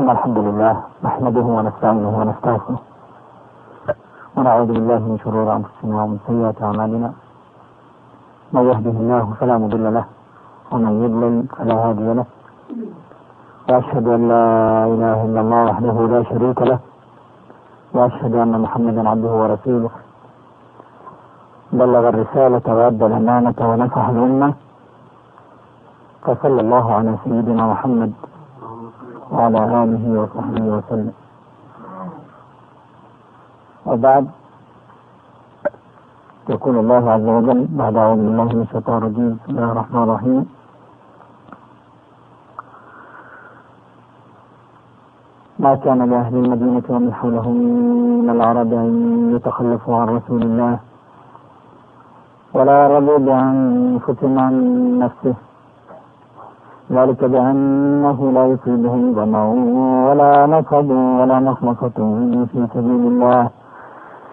إن الحمد لله نحمده ونستعينه ونستغفره. ونعوذ بالله من شرور أنفسنا ومن سيئات أعمالنا. من يهده الله فلا مضل له ومن يضلل فلا هادي له. وأشهد أن لا إله إلا الله وحده لا شريك له. وأشهد أن محمدا عبده ورسوله. بلغ الرسالة وأدى الأمانة ونصح الأمة. فصلى الله على سيدنا محمد وعلى آله وصحبه وسلم. وبعد يقول الله عز وجل بعد أعوذ بالله من الشيطان الرجيم بسم الله الرحمن الرحيم. ما كان لأهل المدينة ومن حولهم من العرب أن يتخلفوا عن رسول الله ولا يرغبوا بأنفسهم عن نفسه. ذلك بأنه لا يصيبهم ظمأ ولا نصب ولا مخمصة في سبيل الله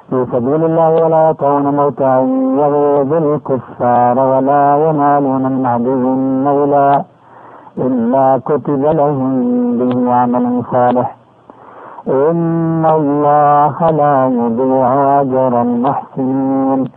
في سبيل الله ولا يطعون موتا يغيظ الكفار ولا ينالون من عدو مولا إلا كتب لهم به عمل صالح. إن الله لا يضيع أجر المحسنين.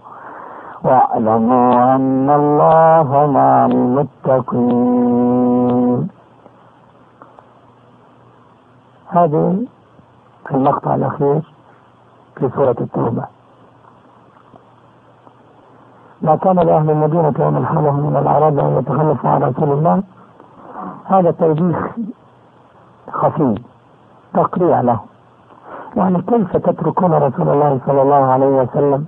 واعلموا أن الله مع المتقين. هذه المقطع الأخير في سورة التوبة. ما كان لأهل المدينة ومن حولهم من الأعراب أن يتخلفوا عن رسول الله هذا توبيخ خفي تقريع له. يعني كيف تتركون رسول الله صلى الله عليه وسلم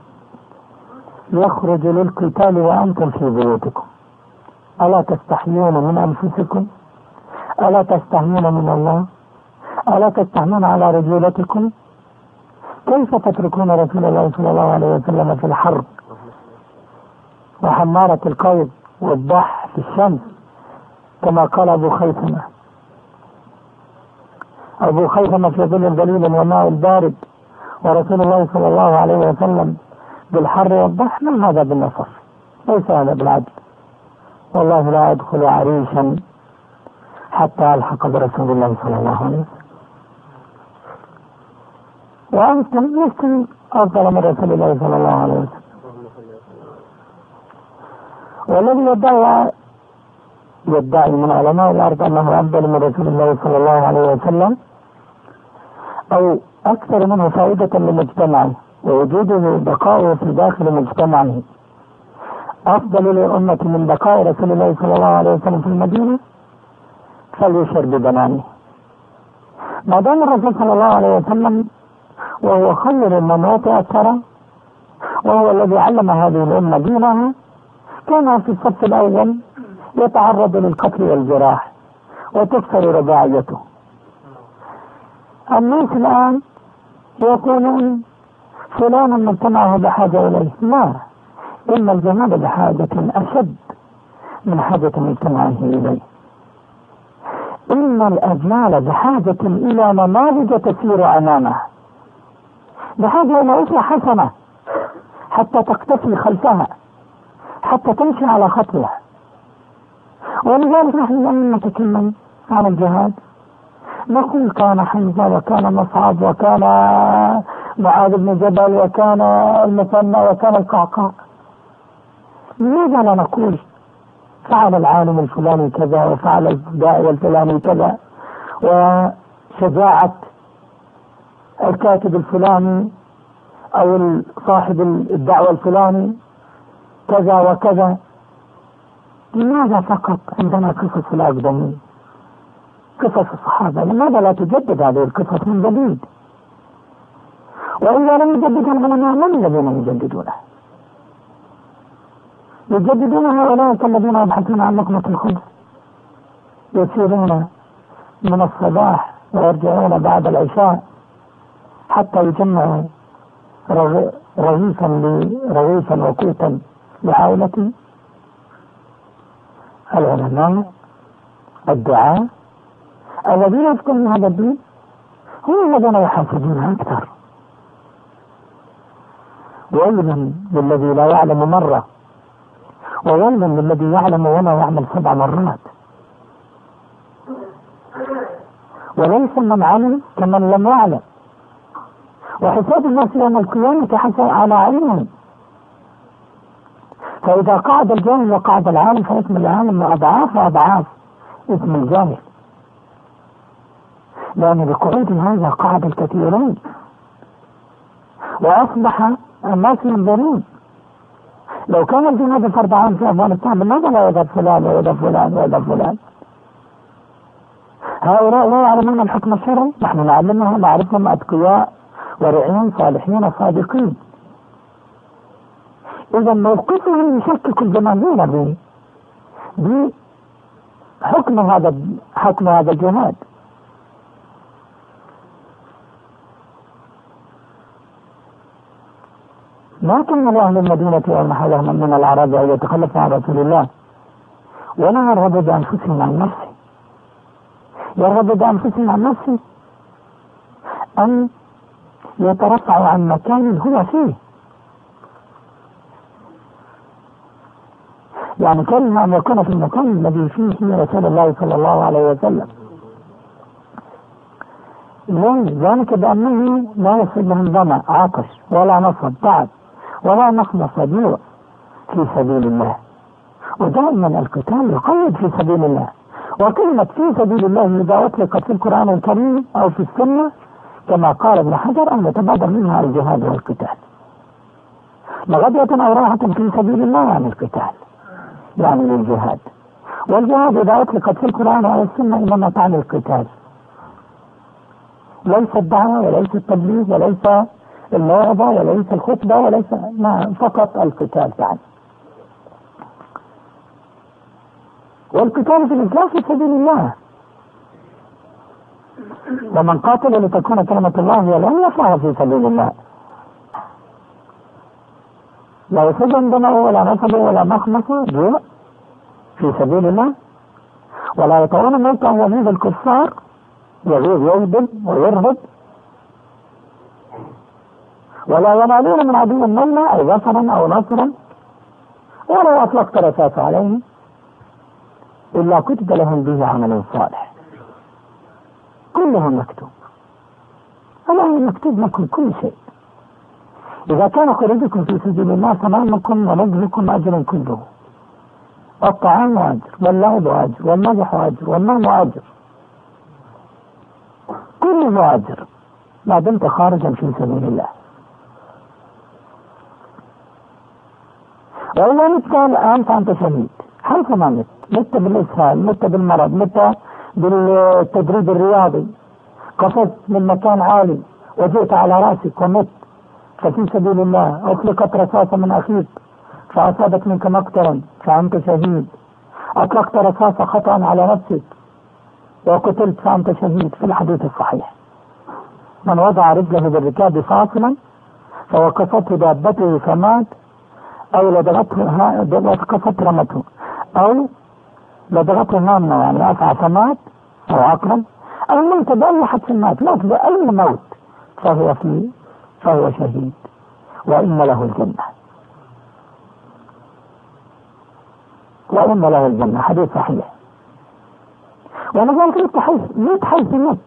يخرج للقتال وأنتم في بيوتكم. ألا تستحيون من أنفسكم؟ ألا تستحيون من الله؟ ألا تستحيون على رجولتكم؟ كيف تتركون رسول الله صلى الله عليه وسلم في الحرب؟ وحمارة القيد والضح في الشمس كما قال أبو خيثمة. أبو خيثمة في ظل الدليل والماء البارد ورسول الله صلى الله عليه وسلم بالحر والضح ما هذا بالنصر. ليس هذا بالعدل. والله لا أدخل عريشا حتى ألحق برسول الله صلى الله عليه وسلم. وأنتم لستم أفضل من رسول الله صلى الله عليه وسلم. والذي يدعي يدعي من علماء الأرض أنه أفضل من رسول الله صلى الله عليه وسلم أو أكثر منه فائدة لمجتمعه ووجوده بقاؤه في داخل مجتمعه. أفضل للأمة من بقاء رسول الله صلى الله عليه وسلم في المدينة فليشر ببنانه ما دام الرسول صلى الله عليه وسلم وهو خير من وتأثر وهو الذي علم هذه الأمة دينها كان في الصف الأول يتعرض للقتل والجراح وتكسر رباعيته. الناس الآن يقولون فلان مجتمعه بحاجة إليه. لا. إن الجمال بحاجة أشد من حاجة مجتمعه إليه. إن الأجيال بحاجة إلى نماذج تسير أمامها بحاجة إلى أسرة حسنة حتى تقتفي خلفها حتى تمشي على خطوها ولذلك نحن لما نتكلم عن الجهاد. نقول كان حمزة وكان مصعب وكان معاذ بن جبل وكان المثنى وكان القعقاع. لماذا لا نقول؟ فعل العالم الفلاني كذا وفعل الداعية الفلاني كذا. وشجاعة الكاتب الفلاني أو صاحب الدعوة الفلاني كذا وكذا. لماذا فقط عندنا قصص الأقدمين قصص الصحابة. لماذا لا تجدد هذه القصص من جديد؟ وإذا لم يجددها العلماء من الذين يجددونها يجددون هؤلاء الذين يبحثون عن لقمة الخبز يسيرون من الصباح ويرجعون بعد العشاء حتى يجمعوا رغيفا رغيفا وقوتا لعائلته العلماء الدعاء الذين يذكرون هذا الدين هم الذين يحافظون أكثر. ويل للذي لا يعلم مرة ويل للذي يعلم ولا يعمل سبع مرات. وليس من علم كمن لم يعلم. وحساب الناس يوم القيامة حسب على علمهم فإذا قعد الجاهل وقعد العالم فاسم العالم أضعاف وأضعاف اسم الجاهل. لأن بقعود هذا قعد الكثيرين. وأصبح الناس ينظرون. لو كان الجهاد فرض عام في أفغانستان لماذا لا يذهب فلان ويذهب فلان ويذهب فلان. هؤلاء لا يعلمون الحكم الشرعي. نحن نعلمهم نعرفهم أتقياء ورعين صالحين صادقين إذا موقفهم يشكك الجماهير بحكم هذا حكم هذا الجهاد ما كان لأهل المدينة وما حولهم من الأعراب أن يتخلفوا عن رسول الله. ولا يرغبوا بأنفسهم عن نفسه يرغبوا بأنفسهم عن نفسه أن يترفعوا عن مكان هو فيه. يعني كلمة أن يكون في المكان الذي فيه رسول الله صلى الله عليه وسلم. ليه؟ ذلك بأنه لا يصيبهم ظمأ عطش ولا نصب تعب ولا نخلص جوع في سبيل الله. ودائما القتال يقيد في سبيل الله. وكلمة في سبيل الله إذا أطلقت في القرآن الكريم أو في السنة كما قال ابن حجر أن يتبادر منها الجهاد والقتال. مغدية أو راحة في سبيل الله عن القتال يعني للجهاد. والجهاد إذا أطلقت في القرآن أو السنة إنما تعني القتال. ليس الدعوة وليس التبليغ وليس الموعظة وليس الخطبة وليس ما فقط القتال تعني والقتال في الإسلام في سبيل الله. ومن قاتل لتكون كلمة الله هي العليا فهو في سبيل الله. لا يسجن دمه ولا نصبه ولا مخمصه جوع في سبيل الله. ولا يطعون موتا وميز الكفار. يغيظ يهدم ويرهب ولا ينالون من عدو منا أو ظفرا أو نصرا. ولو أطلقت رساس عليهم إلا كتب لهم به عمل صالح. كله مكتوب. الآن مكتوب لكم كل شيء. إذا كان خروجكم في سبيل الله تمامكم ونجلكم أجر كله. الطعام أجر واللعب أجر والمزح أجر والنوم أجر. كله أجر. ما دمت خارجا في سبيل الله. وإذا مت الآن فأنت شهيد حيثما مت مت بالإسهال مت بالمرض مت بالتدريب الرياضي. قفزت من مكان عالي وجئت على راسك ومت. ففي سبيل الله أطلقت رصاصة من أخيك فأصابت منك مقتلا فأنت شهيد. أطلقت رصاصة خطأ على نفسك وقتلت فأنت شهيد في الحديث الصحيح. من وضع رجله بالركاب فاصلا فوقفته دابته فمات أو لدغته وقفت رمته أو لدغته هامة يعني أسعى فمات أو عقرب أو موت بأي حدث مات مات بأي موت فهو في فهو شهيد وإن له الجنة. وإن له الجنة حديث صحيح. ولذلك انت حيث ميت حيث مت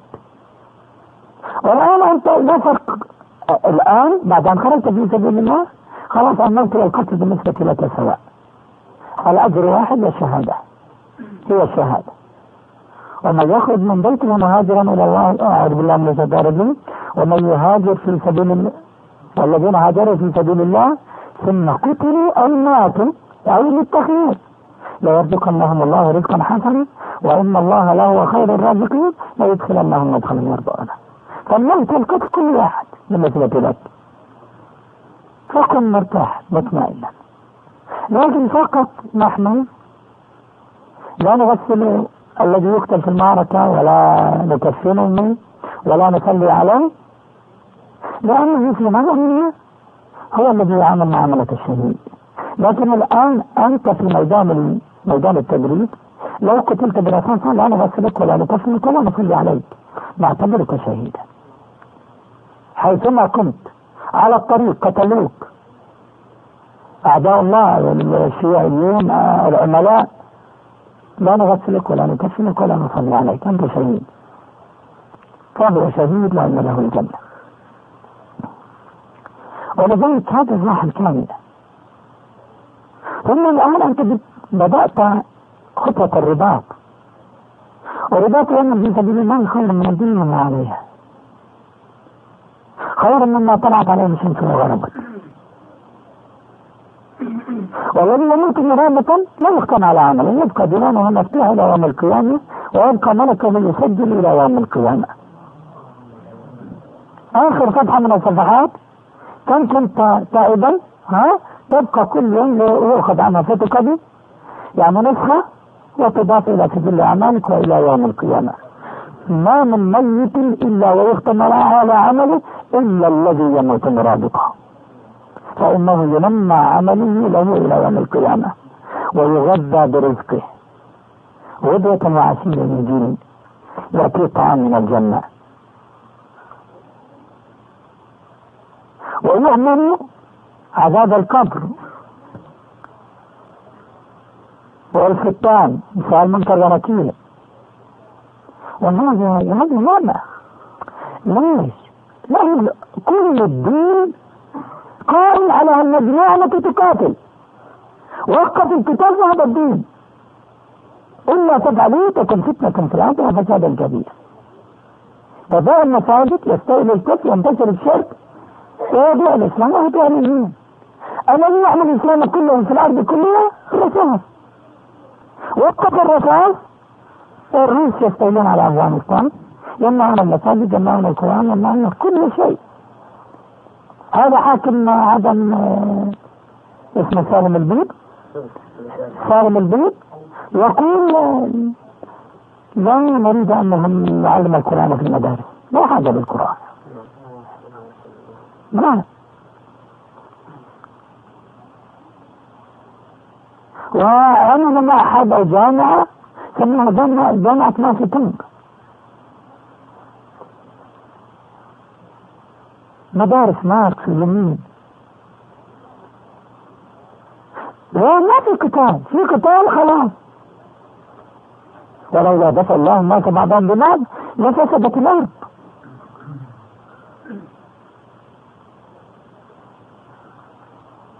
والآن أنت لا فرق. الآن بعد أن خرجت في سبيل الله خلاص الموت والقتل بالنسبة لك سواء الأجر واحد والشهادة هي الشهادة. ومن يخرج من بيته مهاجرا إلى الله أعوذ بالله من الشيطان ومن يهاجر في سبيل الله والذين هاجروا في سبيل الله ثم قتلوا أو ماتوا أو للتخيير ليرزقنهم الله رزقا حسنا وإن الله لهو خير الرازقين ليدخلنهم مدخلا يرضونه فالموت القدس كل واحد بالنسبة لك فكن مرتاح مطمئنا لكن فقط نحن لا نغسل الذي يقتل في المعركة ولا نكفنه ولا نصلي عليه. لأنه في نظرنا هو الذي يعمل معاملة الشهيد. لكن الآن أنت في ميدان ميدان التدريب لو قتلت برصاصة لا نغسلك ولا نكفنك ولا نصلي عليك. نعتبرك شهيدا. حيثما كنت على الطريق قتلوك أعداء الله الشيوعيين العملاء لا نغسلك ولا نكفنك ولا نصلي عليك أنت شهيد. فهو شهيد لأن له الجنة. ولذلك هذا الراحة الكاملة ثم الآن أنت بدأت خطوة الرباط. ورباط الأمر في سبيل الله خير من الدنيا وما عليها. خير مما طلعت عليه الشمس وغربت والذي يموت مرابة لا يختم على عمله يبقى دينانه مفتوح إلى يوم القيامة ويبقى ملكه يسجل إلى يوم القيامة. آخر صفحة من الصفحات كنت تائبا ها؟ تبقى كل يوم يؤخذ عنها فتكبي يعني نسخة وتضاف إلى سجل أعمالك وإلى يوم القيامة. ما من ميت إلا ويختم على عمله إلا الذي يموت مرابطا فإنه ينمى عمله له إلى يوم القيامة ويغذى برزقه. غدوة وعشية من دين يأتي طعام من الجنة. ويؤمن عذاب القبر. والختان مثال منكر ونكير وهذا هذا معنى. ليش؟ لأن كل الدين قائم على أن النعمة تقاتل. وقف الكتاب هذا الدين إلا تفعلوا تكن فتنة في الأرض وفسادا كبيرا فباء المساجد يستولي الكفر ينتشر الشرك. ويضيع الإسلام وهو الدين الذي يعمل الإسلام كله في الأرض كلها الرصاص وقف الرصاص الروس يستولون على أفغانستان. يمنعون المساجد يمنعون القرآن يمنعون كل شيء. هذا حاكم عدم آه، اسمه سالم البيض سالم البيض يقول آه، لا نريد أنهم نعلم القرآن في المدارس. لا حاجة بالقرآن ما وأنا لما أحد الجامعة سموها جامعة جامعة تنك مدارس ماركس اليمين ما في قتال في قتال خلاص. ولولا دفع الله الناس بعضهم ببعض لفسدت الأرض.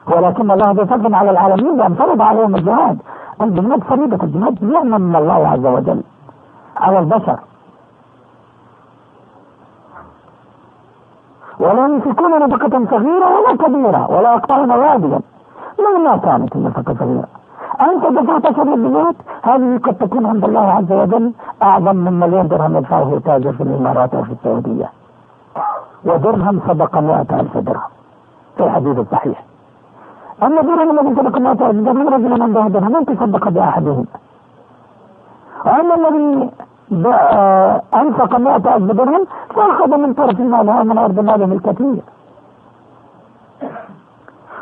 ولكن الله ذو فضل على العالمين لأن فرض عليهم الجهاد. الجهاد فريضة الجهاد نعمة من الله عز وجل على البشر. ولا يمسكون نفقة صغيرة ولا كبيرة ولا يقطعون واديا ما كانت النفقة صغيرة. أنت دفعت شر البيوت هذه قد تكون عند الله عز وجل أعظم من مليون درهم يدفعه تاجر في الإمارات أو في السعودية. ودرهم سبق مئة ألف درهم. في الحديث الصحيح. أما الدرهم الذي سبق مئة ألف درهم رجل عنده درهم أنت تصدق بأحدهم وأما الذي أنفق مئة ألف درهم فأخذ من طرف المال من أرض ماله الكثير.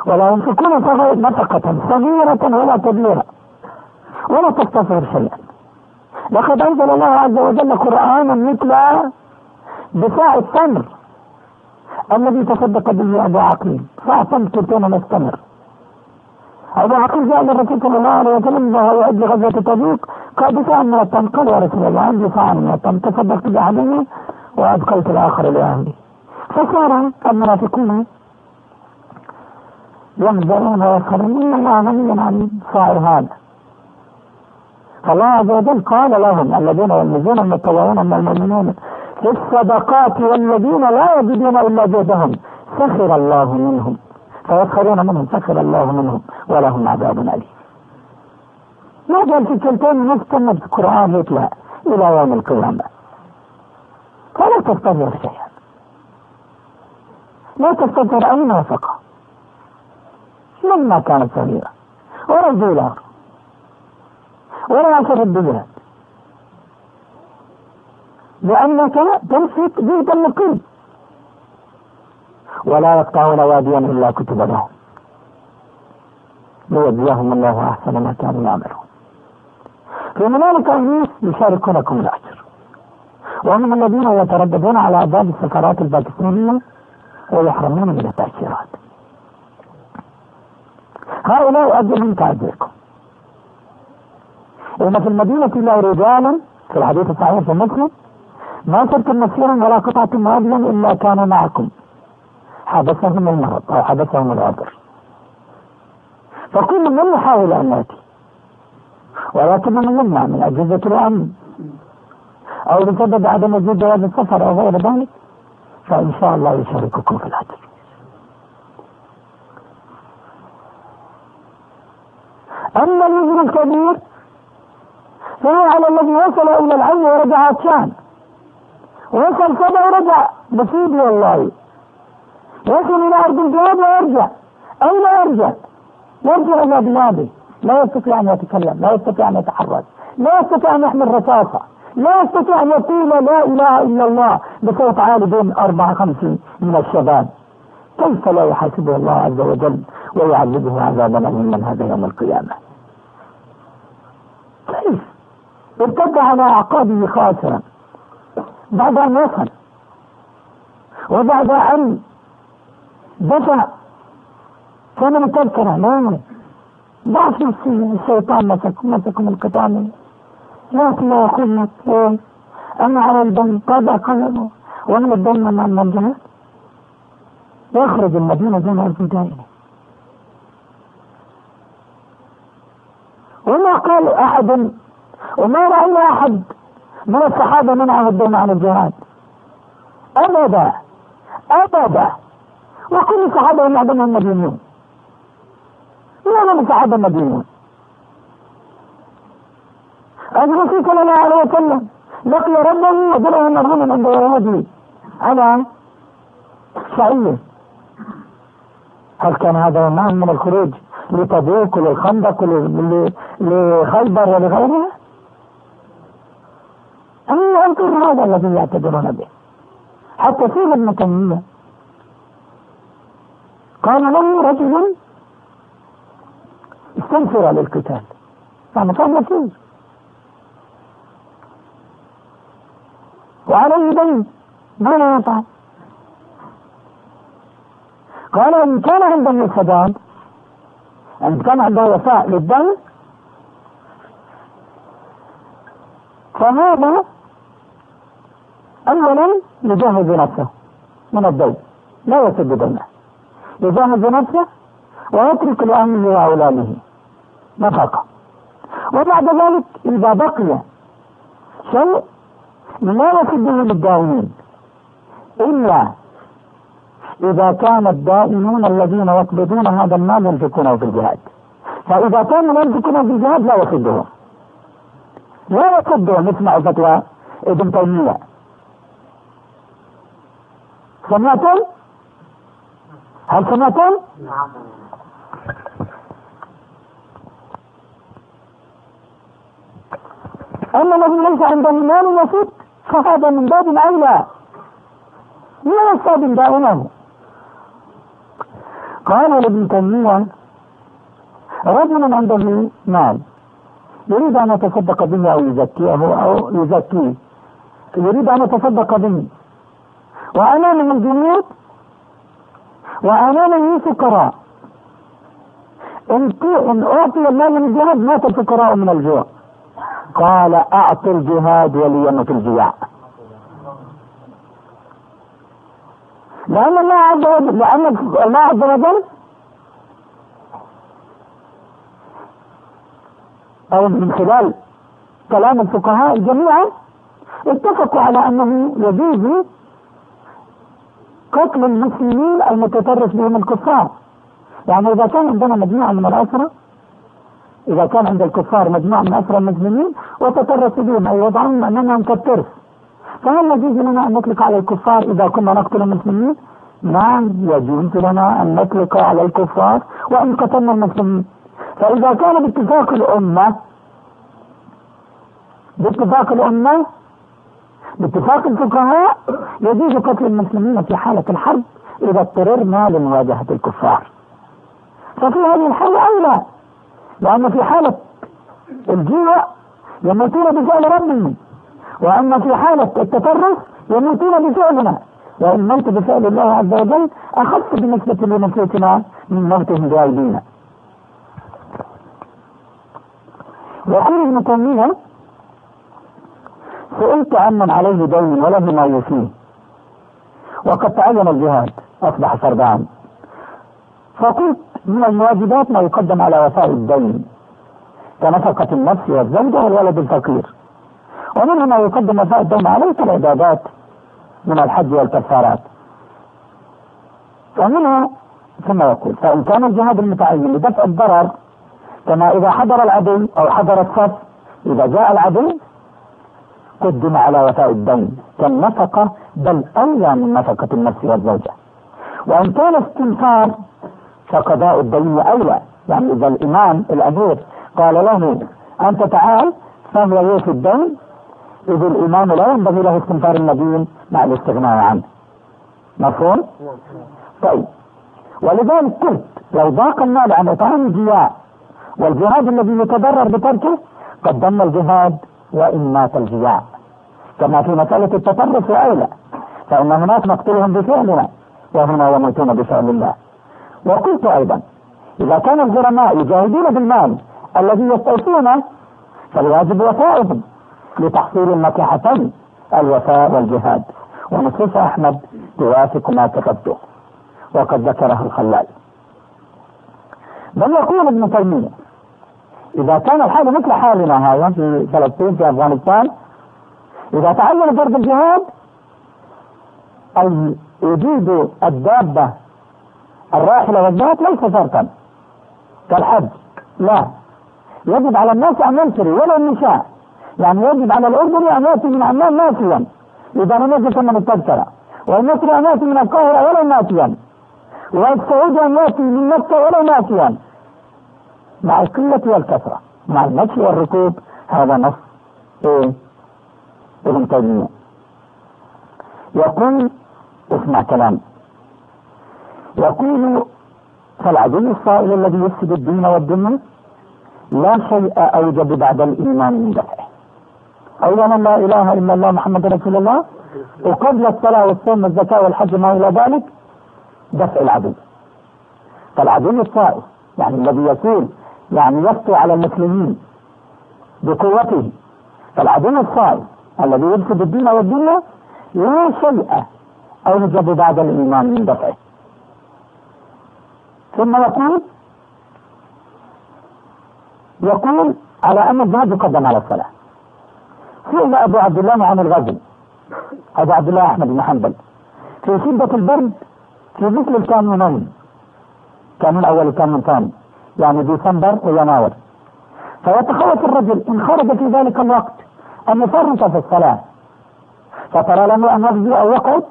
ولا ينفقون نفقة صغيرة ولا كبيرة ولا تستصغر شيئا. لقد أنزل الله عز وجل قرآنا مثل بساع التمر الذي تصدق به أبو عقيل. ساعة تمر مستمر أبو عقيل جاء للرسول صلى الله عليه وسلم وهو يعد لغزوة تبوك قال بساعة من التمر قال يا رسول الله عندي ساعة من التمر تصدقت بأحدهما وأبقيت الآخر لأهلي فصار المنافقون ينظرون ويسخرون إن الله غني عن صائر هذا. فالله عز وجل قال لهم الذين يلمزون المتطوعون من المؤمنين في الصدقات والذين لا يجدون إلا جهدهم. سخر الله منهم. فيسخرون منهم سخر الله منهم ولهم عذاب أليم. ما قال في كلمتين مستمر القرآن يطلع إلى يوم القيامة. فلا تستظهر شيئا لا تستظهر أي نافقة لما كانت صغيرة ورجولا ولا يشرب بذات لأنك تمسك بيت المقيم ولا يقطعون واديا إلا كتب لهم ليجزاهم الله أحسن ما كانوا يعملون. في هنالك أناس يشاركونكم الأجر. وهم الذين يترددون على أبواب السفارات الباكستانية ويحرمون من التأشيرات هؤلاء أجل تعذيركم إن في المدينة لا رجالا في الحديث الصحيح في مسلم ما تركوا مسيرا ولا قطعة واديا إلا كانوا معكم. حبسهم المرض أو حبسهم العذر فكل من يحاول أن يأتي. ولكن من يمنع من أجهزة الأمن. أو بسبب عدم وجود جواز السفر أو غير ذلك. فإن شاء الله يشارككم في الأجر أما الوزن الكبير فهو على الذي وصل إلى العين ورجع عطشان وصل كذا ورجع بسيطي والله. يصل إلى أرض الجهاد ويرجع أين يرجع؟ يرجع إلى بلاده لا يستطيع أن يتكلم لا يستطيع أن يتحرك لا يستطيع أن يحمل رصاصة لا يستطيع أن يقول لا إله إلا الله بصوت عالي بين أربعة خمسين من الشباب. كيف لا يحاسبه الله عز وجل ويعذبه عذابا من هذا يوم القيامة؟ كيف؟ ارتد على أعقابه خاسرا. بعد أن وصل. وبعد أن دفع كان متذكرة لا ضعف الشيطان مسك مسكم القطامي لكن لا يقول لك أنا على الدم قد أقلبه وأنا الدم من الجهاد يخرج المدينة جمع الفدائين وما قال أحد وما رأينا أحد من الصحابة منعه الدم عن الجهاد. أبدا أبدا. وكل الصحابة هم عدم المدينين من الصحابة المدينين الرسول صلى الله عليه وسلم لقي ربه ودرعه مرهونا عند يهودي على شعير هل كان هذا يمنعهم من الخروج لتبوك وللخندق ولخيبر ولغيرها؟ أم ينكر هذا الذي يعتبرون به. حتى في ابن تيمية قال له رجل استنفر للقتال. يعني كان مسير وعليه دين. ماذا يفعل؟ قال إن كان عنده سداد إن كان عنده وفاء للدين فهذا أولا يجهز نفسه من الدين لا يسد دينه يجهز نفسه ويترك لأهله وأولاده نفقة وبعد ذلك إذا بقي شيء لا يسده للدائمين إلا إذا كان الدائمون الذين يقبضون هذا المال ينفقونه في الجهاد. فإذا كانوا ينفقونه في الجهاد لا يسدهم لا يسدهم اسمع فتوى ابن تيمية. سمعتم؟ هل سمعتم؟ نعم. أما الذي ليس عنده مال يفوت فهذا من باب أولى. لا يستخدم دائما قال لابن تيمية رجل عنده مال يريد أن يتصدق به أو يزكيه أو يزكيه. يريد أن يتصدق به. وأمامه الجنود وأمامه فقراء إن أعطي المال من الجهاد مات الفقراء من الجوع. قال أعط الجهاد وليمة الجياع لأن الله عز وجل لأن الله عز وجل أو من خلال كلام الفقهاء جميعا اتفقوا على أنه يجوز قتل المسلمين المتطرف بهم الكفار؟ يعني إذا كان عندنا مجموعة من الأسرة إذا كان عند الكفار مجموعة من أسرى المسلمين وتطرسوا بهم أي وضعهم أنهم كالترس فهل يجوز لنا أن نطلق على الكفار إذا كنا نقتل المسلمين؟ نعم يجوز لنا أن نطلق على الكفار وإن قتلنا المسلمين. فإذا كان باتفاق الأمة باتفاق الأمة باتفاق الفقهاء يجوز قتل المسلمين في حالة الحرب إذا اضطررنا لمواجهة الكفار. ففي هذه الحالة أولى لأن في حالة الجوع يموتون بفعل ربهم وأما في حالة التطرف يموتون بفعلنا وإن الموت بفعل الله عز وجل أخف بالنسبة لنفوسنا من موتهم بأيدينا. يقول ابن تيمية سئلت عمن عليه دين وله ما يوفيه وقد تعين الجهاد أصبح فرضان فقلت من المواجبات ما يقدم على وفاء الدين. كنفقة النفس والزوجة والولد الفقير. ومنها ما يقدم وفاء الدين عليه كالعبادات من الحج والكفارات. ومنها ثم يقول فإن كان الجهاد المتعين لدفع الضرر كما إذا حضر العدو أو حضر الصف إذا جاء العدو قدم على وفاء الدين كالنفقة بل أولى من نفقة النفس والزوجة. وإن كان استنفار فقضاء الدين أولى. يعني إذا الإمام الأمير قال له أنت تعال فهو يوفي الدين إذ الإمام لا ينبغي له استنفار المدين مع الاستغناء عنه. مفهوم؟ طيب. ولذلك قلت لو ضاق المال عن إطعام الجياع والجهاد الذي يتضرر بتركه قدمنا الجهاد وإن مات الجياع كما في مسألة التطرف أولى فإن هناك نقتلهم بفعلنا وهنا يموتون بفعل الله. وقلت أيضا إذا كان الغرماء يجاهدون بالمال الذي يستوفونه فالواجب وفائهم لتحصيل المصلحتين الوفاء والجهاد. ونصوص أحمد توافق ما كتبته وقد ذكره الخلال. بل يقول ابن تيمية إذا كان الحال مثل حالنا هذا في فلسطين في أفغانستان إذا تعين فرض الجهاد وجود الدابة الراحلة والذات ليس شرطا كالحج. لا. يجب على الناس أن ينشروا ولا النساء يعني يجب على الأردن أن يأتي من عمان ناسيا إذا لم يجد ثمن التذكرة والمصري أن يأتي من القاهرة ولا ناسيا. والسعودي أن يأتي من مكة ولا ناسيا. مع القلة والكثرة مع المشي والركوب هذا نص إيه؟ ابن تيمية. يقول اسمع كلام. يقول فالعدو الصائل الذي يفسد الدين والدنيا لا شيء أوجب بعد الإيمان من دفعه. اولا لا إله إلا الله محمد رسول الله وقبل الصلاة والصوم والزكاة والحج ما إلى ذلك دفع العدو. فالعدو الصائل يعني الذي يكون يعني يسطو على المسلمين بقوته. فالعدو الصائل الذي يفسد الدين والدنيا لا شيء أوجب بعد الإيمان من دفعه. ثم يقول يقول على أن الجهاد يقدم على الصلاة. سئل أبو عبد الله عن الغزو أبو عبد الله أحمد بن حنبل. في شدة البرد في مثل الكانونين. كانون أول وكانون ثاني. يعني ديسمبر ويناير. فيتخوف الرجل إن خرج في ذلك الوقت أن يفرط في الصلاة. فترى له أن يغزو أو يقعد؟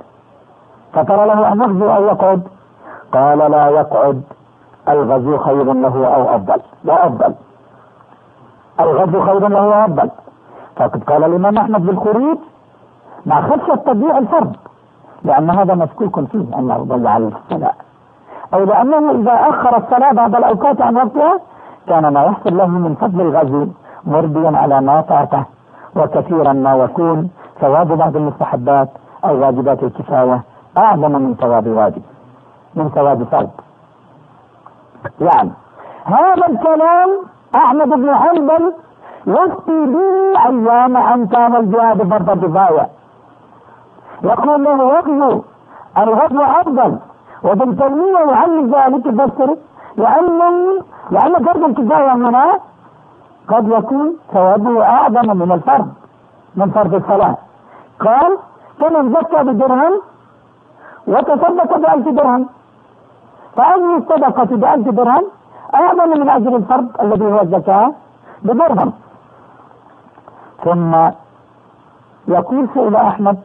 فترى له أن يغزو أو يقعد؟ قال لا يقعد. الغزو خير له أو أفضل؟ لا أفضل. الغزو خير له أو أفضل. فقد قال الإمام أحمد بالخروج مع خشية تضييع الفرد لأن هذا مشكوك فيه أنه ضيع الصلاة. أو لأنه إذا أخر الصلاة بعد الأوقات عن وقتها كان ما يحصل له من فضل الغزو مرضيا على ما فاته وكثيرا ما يكون ثواب بعض المستحبات أو واجبات الكفاية أعظم من ثواب واجب من ثواب فرض. يعني هذا الكلام أحمد بن حنبل يفتي به أيام أن كان الجهاد فرض كفاية يقول له غزو الغزو أفضل وابن تيمية يعلق ذلك يفسر لأنه لأن فرض الكفاية هنا قد يكون ثوابه أعظم من الفرض من فرض الصلاة. قال فمن زكى بدرهم وتصدق بألف درهم فأي الصدقة بألف درهم أعظم من أجر الفرد الذي هو الزكاة بدرهم. ثم يقول سئل أحمد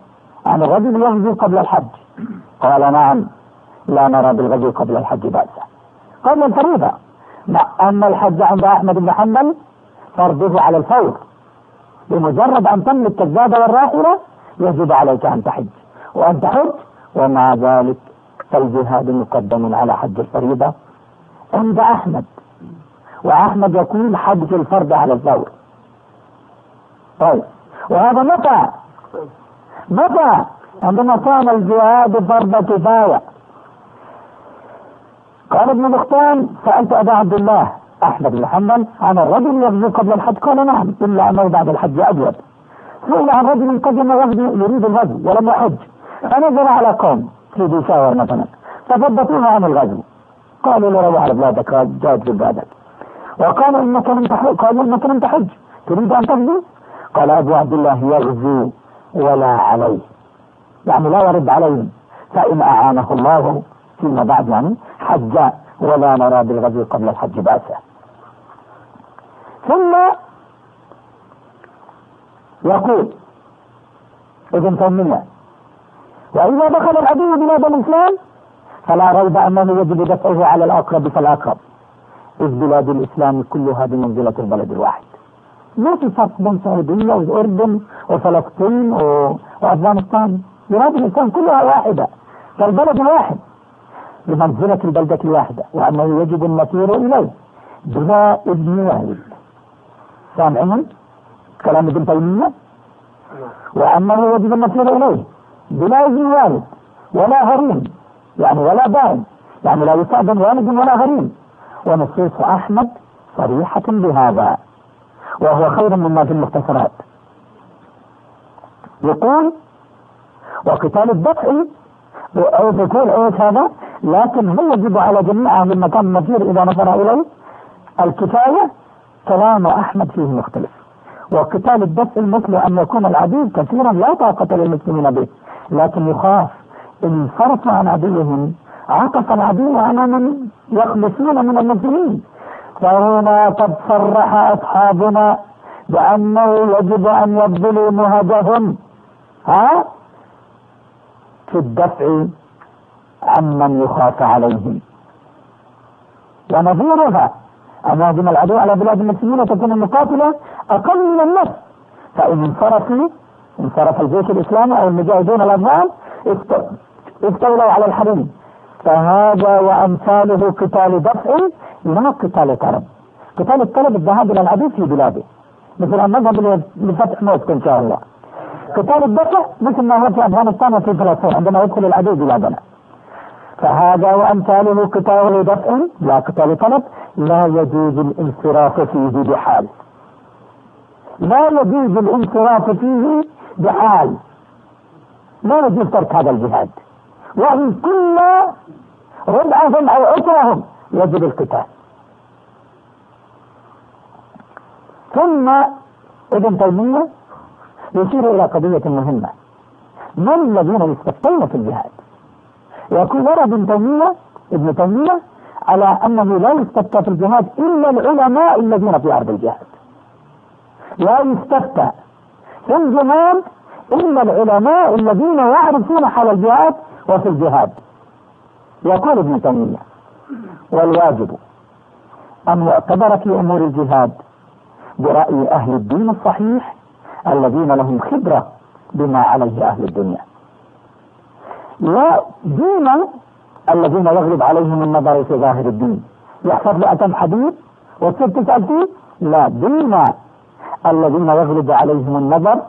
عن الرجل يغزو قبل الحج. قال نعم. لا نرى بالغزو قبل الحج بأسا. قبل الفريضة مع أن الحج عند أحمد بن حنبل فرضه على الفور. بمجرد أن تملك الزاد والراحلة يجب عليك أن تحج. وأن تحج ومع ذلك فالجهاد مقدم على حج الفريضة عند أحمد. وأحمد يقول حج الفرد على الفور. طيب. وهذا متى؟ متى؟ عندما كان الجهاد فرض كفاية. قال ابن مختان سألت أبا عبد الله أحمد بن حنبل عن الرجل يغزو قبل الحج قال نعم إلا أنه بعد الحج أجود سئل عن رجل قدم وفد يريد الغزو ولم يحج. فنزل على قوم في بيشاور مثلا فثبتوه عن الغزو. قالوا له روح على بلادك جاءت في وقال انك لم تحج قالوا انك لم تحج. تريد أن تغزو؟ قال أبو عبد الله يغزو ولا عليه. يعني لا يرد عليهم. فإن أعانه الله فيما بعد يعني حج ولا نرى بالغزو قبل الحج بأسا. ثم يقول ابن تيمية وإذا دخل العدو بلاد الإسلام فلا ريب أنه يجب دفعه على الأقرب فالأقرب. إذ بلاد الإسلام كلها بمنزلة البلد الواحد. ما في فرق بين السعودية والأردن وفلسطين وأفغانستان. بلاد الإسلام كلها واحدة كالبلد الواحد. بمنزلة البلدة الواحدة وأنه يجب المسير إليه بلا إذن والد سامعين كلام ابن تيمية؟ وأنه يجب المسير إليه بلا إذن والد ولا غريم يعني ولا دائم يعني لا يستأذن والد ولا غريم ونصوص أحمد صريحة بهذا وهو خير مما في المختصرات. يقول وقتال الدفع أو بطول إيش هذا لكن هل يجب على جميع أهل المكان المسير إذا نظر إليه الكفاية؟ كلام أحمد فيه مختلف. وقتال الدفع المثل أن يكون العدو كثيرا لا طاقة للمسلمين به لكن يخاف إن صرفوا عن عدوهم عطف العدو على من يخلصون من المسلمين. فهنا قد صرح أصحابنا بأنه يجب أن يبذلوا مهجهم ها؟ في الدفع عمن يخاف عليهم. ونظيرها أن يهجم العدو على بلاد المسلمين وتكون المقاتلة أقل من النصف. فإن انصرفوا انصرف الجيش الإسلامي أو المجاهدون الأفغان استولوا على الحريم. فهذا وأمثاله قتال دفع لا قتال طلب. قتال الطلب الذهاب إلى العدو في بلاده. مثل أن نذهب لفتح موسكو إن شاء الله. قتال الدفع مثل ما هو في أفغانستان وفي فلسطين عندما يدخل العدو بلادنا فهذا وأمثاله قتال دفع لا قتال طلب لا يجوز الانصراف فيه بحال. لا يجوز الانصراف فيه بحال. لا يجوز ترك هذا الجهاد. وإن كنا ربعهم أو عشرهم يجب القتال. ثم ابن تيمية يشير إلى قضية مهمة. من الذين يستفتون في الجهاد؟ يقول ورد ابن تيمية ابن تيمية على أنه لا يستفتى في الجهاد إلا العلماء الذين في أرض الجهاد. لا يستفتى في الجهاد إلا العلماء الذين يعرفون حال الجهاد وفي الجهاد. يقول ابن تيمية والواجب أن يعتبر في أمور الجهاد برأي أهل الدين الصحيح الذين لهم خبرة بما عليه أهل الدنيا. لا دين الذين يغلب عليهم النظر في ظاهر الدين. يحفظ لي أتم حديث وتصير تسأل فيه لا دين الذين يغلب عليهم النظر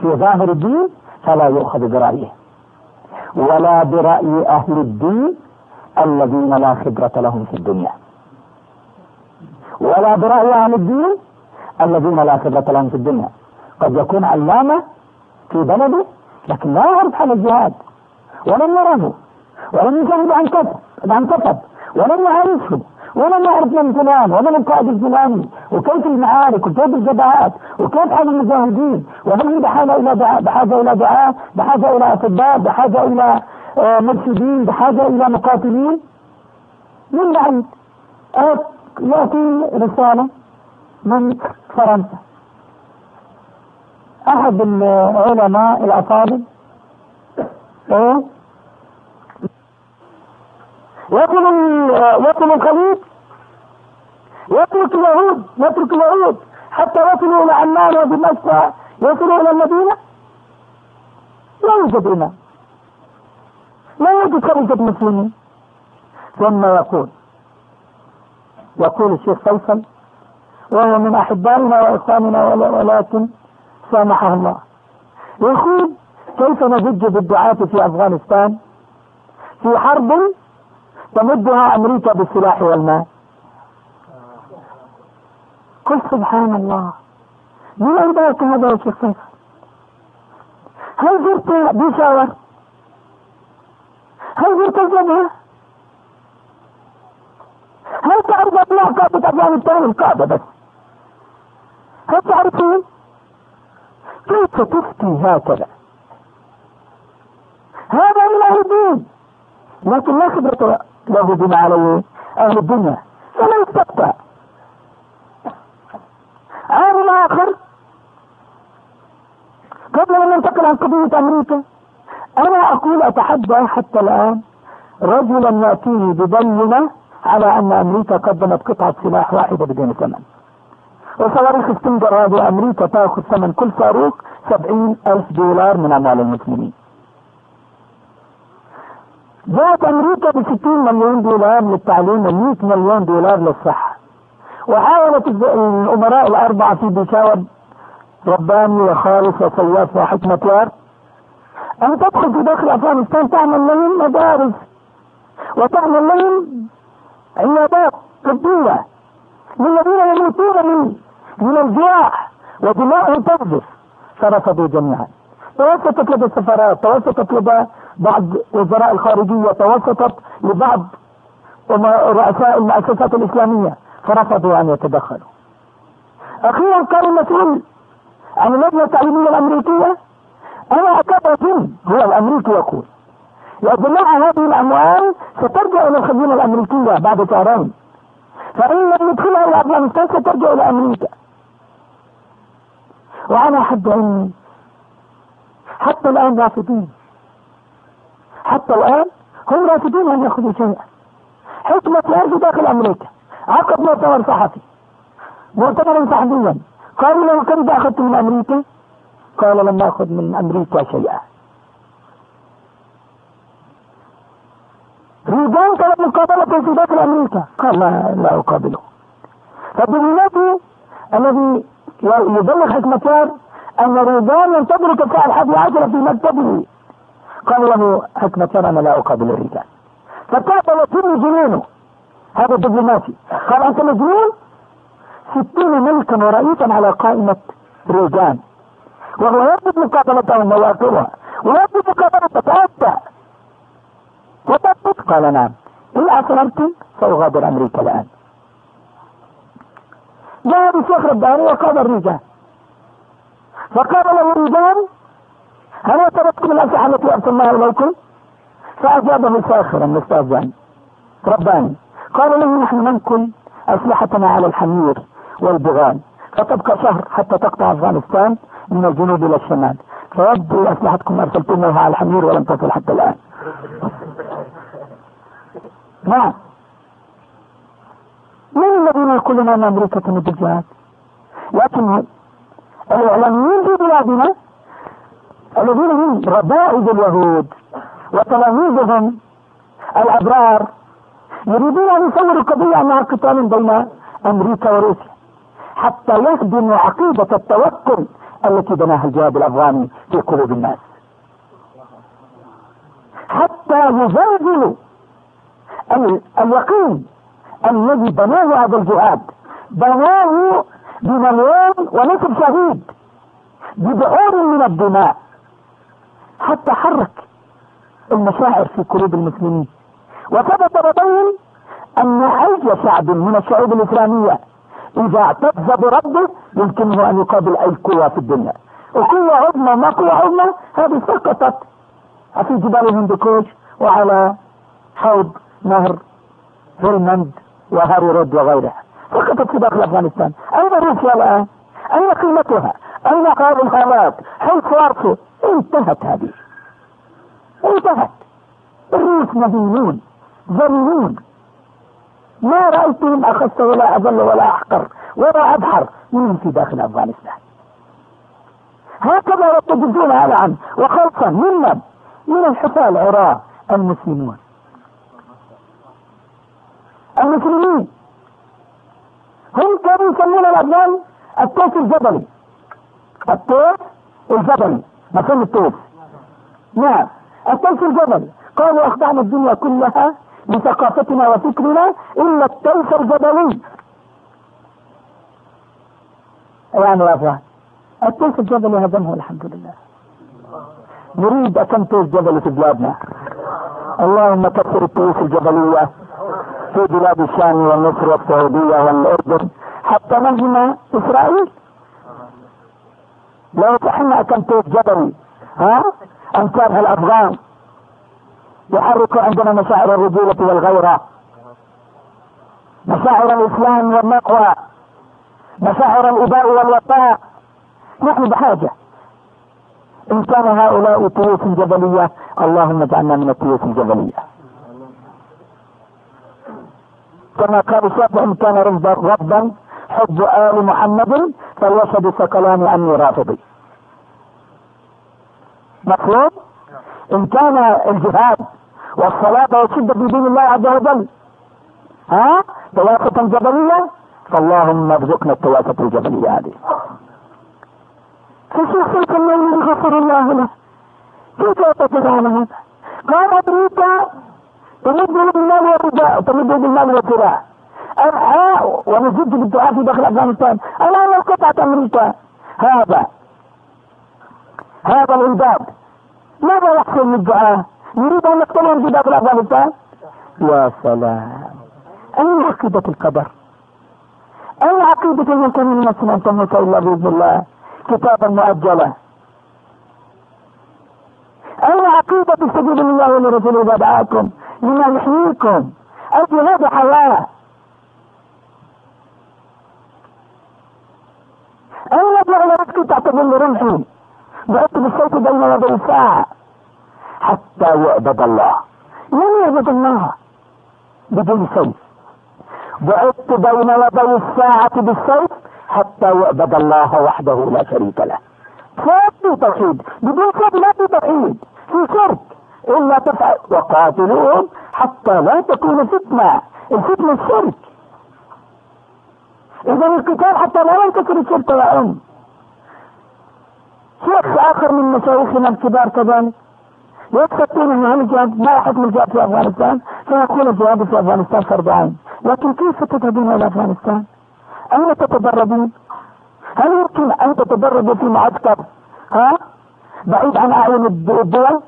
في ظاهر الدين فلا يؤخذ برأيه. ولا برأي أهل الدين الذين لا خبرة لهم في الدنيا. ولا برأي أهل الدين الذين لا خبرة لهم في الدنيا. قد يكون علامة في بلده لكن لا يعرف حال الجهاد ولم يره ولم يجرب عن كتب عن كتب ولم يعرفه ولم يعرف من فلان ومن القائد الفلاني وكيف المعارك وكيف الجبهات وكيف حال المجاهدين وهل بحاجة إلى دعاء بحاجة إلى دعاء بحاجة إلى أطباء بحاجة إلى آه، مرشدين بحاجة إلى مقاتلين؟ من بعيد يأتي رسالة من فرنسا. أحد العلماء الأفاضل؟ يقول يقول الخليج يترك اليهود يترك اليهود. حتى يصلوا إلى عمان ودمشق يصلوا إلى المدينة. لا يوجد إمام. لا يوجد خليفة مسلمين. ثم يقول يقول الشيخ فيصل وهو من أحبائنا وإخواننا ولكن سامحه الله يقول كيف نزج بالدعاة في أفغانستان؟ في حرب تمدها أمريكا بالسلاح والمال قل سبحان الله. من أين هذا يا شيخ هل زرت بيشاور هل زرت الجبهة؟ هل تعرف أبناء قادة أفغانستان؟ القادة بس هل تعرفون؟ كيف تفتي هكذا؟ هذا من أهل الدين. لكن لا خبرة له بما عليه أهل الدنيا. فلا يستقطع. عامل آخر. قبل أن ننتقل عن قضية أمريكا أنا أقول أتحدى حتى الآن رجلا يأتيني بدلنا على أن أمريكا قدمت قطعة سلاح واحدة بدون ثمن. وصواريخ استنجر هذه أمريكا تأخذ ثمن كل صاروخ سبعين ألف دولار من أموال المسلمين. جاءت أمريكا بستين مليون دولار للتعليم و100 مليون دولار للصحة. وحاولت الأمراء الأربعة في بيشاور رباني وخالص وصياف وحكمة يار أن تدخل في داخل أفغانستان تعمل لهم مدارس وتعمل لهم عيادات طبية. للذين يموتون من من الجوع ودماؤهم تنزف فرفضوا جميعا. توسطت لدى السفارات توسطت لدى بعض وزراء الخارجية توسطت لبعض رؤساء المؤسسات الإسلامية. فرفضوا أن يتدخلوا. أخيرا قال المسؤول عن اللجنة التعليمية الأمريكية أنا أكاد أظن هو الأمريكي يقول يا جماعة هذه الأموال سترجع إلى الخزينة الأمريكية بعد شهرين. فإن لم ندخلها إلى أفغانستان سترجع إلى أمريكا. وأنا حد علمي. حتى الآن رافضين حتى الآن هم رافضين أن يأخذوا شيئا. حكمة في داخل أمريكا. عقد مؤتمر صحفي. مؤتمرا صحفيا. قالوا له كم أخذت من أمريكا؟ قال لم أخذ من أمريكا شيئا. ريجان طلب مقابلة داخل أمريكا قال لا لا أقابله. فبالنبي الذي يبلغ حكمتان أن ريجان ينتظرك الساعة الحادية عشرة في مكتبه. قال له حكمتان أنا لا أقابل الرجال. فكاد يتم جنونه؟ هذا الدبلوماسي قال أنت مجنون؟ ستين ملكا ورئيسا على قائمة ريجان وهو يرفض مقابلتهم ويأكلها ويرفض مقابلتك أنت وتثبت قال نعم إن أصررت سأغادر أمريكا الآن. جاء بشيخ رباني وقال الرجال. فقال له الرجال هل اعترفتم الأسلحة التي أرسلناها إليكم؟ فأجابه ساخرا مستهزئا. رباني قال له نحن ننقل أسلحتنا على الحمير والبغال فتبقى شهر حتى تقطع أفغانستان من الجنوب إلى الشمال. فيبدو أسلحتكم أرسلتموها على الحمير ولم تصل حتى الآن. نعم من الذين يقولون أن أمريكا تمد الجهاد؟ لكن الإعلاميين في بلادنا الذين هم ربائد اليهود وتلاميذهم الأبرار يريدون أن يصوروا القضية أنها قتال بين أمريكا وروسيا حتى يهدموا عقيدة التوكل التي بناها الجهاد الأفغاني في قلوب الناس. حتى يزلزلوا اليقين الذي بناه هذا الجهاد. بناه بمليون ونصف شهيد ببعور من الدماء. حتى حرك المشاعر في قلوب المسلمين. وثبت وبين أن اي شعب من الشعوب الإسلامية إذا اعتز بربه يمكنه أن يقابل أي قوة في الدنيا. وقوة عظمى ما قوة عظمى؟ هذه سقطت. في جبال الهندوكوش وعلى حوض نهر هيلمند وهاري رود وغيرها. سقطت في داخل افغانستان أين روسيا الآن؟ أين قيمتها؟ أين هذه الحالات؟ حيث وارسو انتهت هذه. انتهت. الروس مدينون ذليلون ما رأيتهم أخس ولا أذل ولا أحقر ولا أبحر منهم في داخل أفغانستان هكذا يتجدون هذا عنه وخلصا ممن؟ من الحفاة العراة المسلمون. المسلمين. هم كانوا يسمون الأفغان التوس الجبلي. التوس الجبلي. مفهوم التوس نعم. التوس الجبلي. قالوا أخضعنا الدنيا كلها بثقافتنا وفكرنا إلا التوس الجبلي. يعني يا أخوان التوس الجبلي هدمه الحمد لله. نريد كم توس جبلي في بلادنا. اللهم كثر التوس الجبلية. في بلاد الشام ومصر والسعودية والأردن حتى نهزم إسرائيل. لو كم توس جبلي ها؟ أمثال الأفغان. يحرك عندنا مشاعر الرجولة والغيرة. مشاعر الإسلام والنقوى. مشاعر الإباء والوفاء نحن بحاجة. إن كان هؤلاء طيوف جبلية اللهم اجعلنا من الطيوف الجبلية. كما قال إن كان رفضا حب آل محمد فليشهد الثقلان أني رافضي مفهوم؟ إن كان الجهاد والصلاة والشدة في دين الله عز وجل ها توافة جبلية فاللهم ارزقنا التوافة الجبلية هذه فشيخ الليل غفر الله له كيف على هذا؟ قال أمريكا تمد بالمال والرجاء تمد بالمال والذراع الحياء ونزيد بالدعاء في داخل افغانستان الان لو قطعت أمريكا هذا هذا العباد ماذا يحصل من الدعاء؟ يريد ان يقتلهم في داخل افغانستان يا سلام اين عقيدة القدر؟ اين عقيدة وما كان لنفس ان تموت الا باذن الله كتابا مؤجلا اين عقيدة استجيب لله ولرسوله اذا دعاكم لما يحييكم الجهاد حياة؟ أين جعل رزقي تحت ظل رمحي؟ بعثت بالصوت بين يدي الساعة. حتى يعبد الله. من يعبد الله؟ بدون سيف بعثت بين يدي الساعة بالسيف حتى يعبد الله وحده لا شريك له. في توحيد. بدون سيف لا في توحيد. في شرك. إلا تفعل وقاتلوهم حتى لا تكون فتنة. الفتنة الشرك. إذا القتال حتى لا ينتصر الشرك ام شيخ آخر من مشايخنا الكبار كذلك؟ يستطيع هل الجهاد ما حكم الجهاد في أفغانستان؟ فيقول الجهاد في أفغانستان فرض عين لكن كيف تذهبون إلى أفغانستان؟ أين تتدربون؟ هل يمكن أن تتدربوا في معسكر؟ ها؟ بعيد عن أعين الدول؟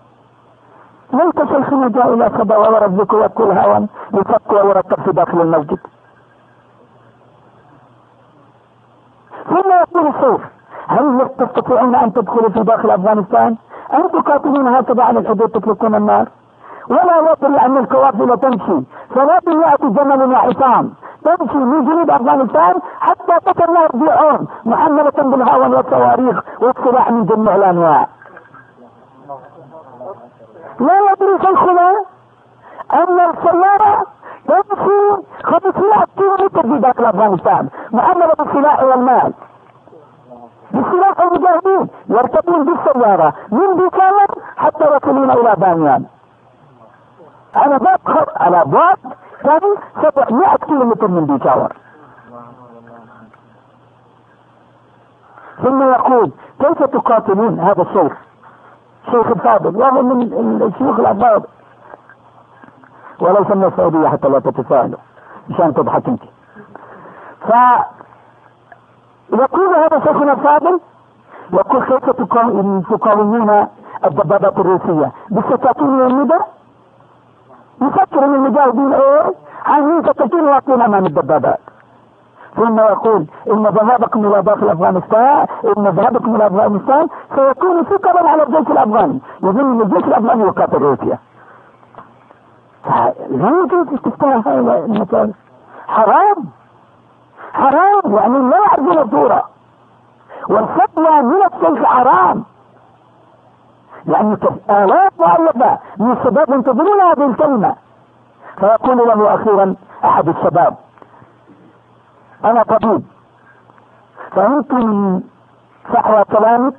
ليس شيخنا جاء إلى صبا وربك وكل هوى يفك ويركب في داخل المسجد. ثم يقول الشيخ هل تستطيعون أن تدخلوا في داخل أفغانستان؟ أن تقاتلون هكذا على الحدود تتركون النار؟ ولا يدري أن القوافل تمشي. ثلاث مئة جمل وحصان تمشي من جنوب أفغانستان حتى تصل لا يرجعون محملة بالهاون والصواريخ والسلاح من جميع الأنواع. لا يدري شيخنا أن السيارة تمشي 500 كيلو متر في داخل أفغانستان محملة بالسلاح والمال. بسلاح المجاهدين يركبون بالسيارة من بيشاور حتى يصلون إلى بانيان. على بعد على بعد كان 700 كيلو متر من بيشاور ثم يقول كيف تقاتلون هذا الشيخ شيخ الفاضل وهو من الشيوخ الأفاضل وليس من السعودية حتى لا تتساءلوا مشان تضحك أنت. ف يقول هذا شيخنا الفاضل يقول كيف تقاومون الدبابات الروسية؟ بالسكاكين والندى يفكر ان المجاهدين إيه؟ عاملين سكاكين واقفين امام الدبابات ثم يقول إن ذهابكم إلى داخل أفغانستان إن ذهابكم إلى أفغانستان سيكون ثقلا على الجيش الأفغاني يظن أن الجيش الأفغاني يقاتل روسيا. لا يجوز استفتاء هؤلاء المسائل حرام. حرام يعني لا يعرف صورة والفتوى من الشيخ حرام. يعني آلاف مؤلفة من الشباب ينتظرون هذه الكلمة. فيقول له أخيرا أحد الشباب أنا طبيب. فيمكن صحوة كلامك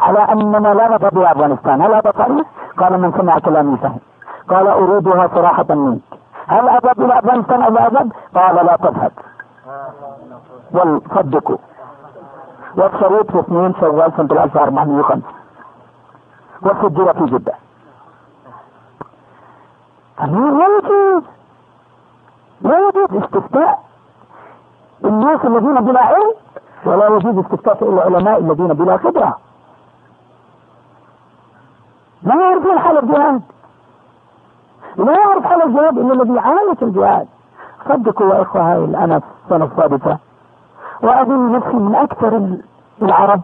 على أننا لا نذهب إلى أفغانستان. هل هذا صحيح؟ قال من سمع كلامي فهم قال أريدها صراحة منك. هل أذهب إلى أفغانستان أو لا أذهب؟ قال لا تذهب. والصدقوا والشريط في 2 شوال سنة 1405 وسجل في جدة. لا يجوز لا يجوز استفتاء الناس الذين بلا علم ولا يجوز استفتاء العلماء الذين بلا خبرة. لا يعرفون حال الجهاد؟ لا يعرف حال الجهاد إلا الذي عانت الجهاد. صدقوا يا إخوة هاي أنا السنة السادسة وأظن نفسي من أكثر العرب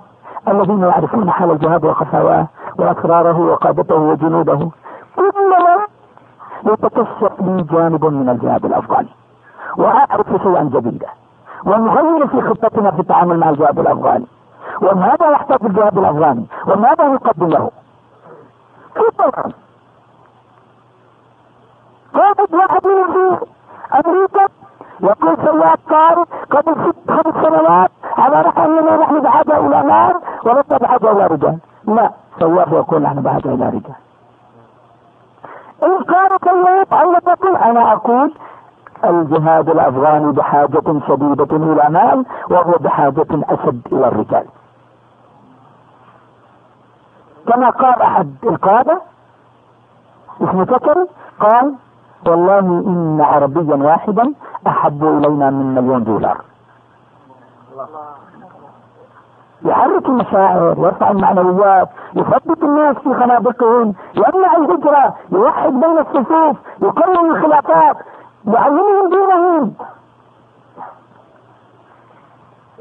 الذين يعرفون حال الجهاد وخفاواه وأسراره وقادته وجنوده. يتكشف لي جانب من الجهاد الأفغاني. وأعرف شيئا جديدا. ونغير في خطتنا في التعامل مع الجهاد الأفغاني. وماذا يحتاج الجهاد الأفغاني؟ وماذا نقدم له؟ كيف قامت واحد من في أمريكا يقول سواق قارئ قبل ست خمس سنوات على أننا نحن بحاجه إلى نار ولسنا بحاجه إلى رجال. لا سواق يقول نحن بحاجه إلى رجال. إن كان أو تقول أنا أقول الجهاد الأفغاني بحاجة شديدة إلى مال وهو بحاجة أشد إلى الرجال. كما قال أحد القادة اسمه ككري قال والله إن عربيا واحدا أحب إلينا من مليون دولار. يحرك المشاعر يرفع المعنويات يثبت الناس في خنادقهم يمنع الهجرة يوحد بين الصفوف يقلل الخلافات يعلمهم دينهم.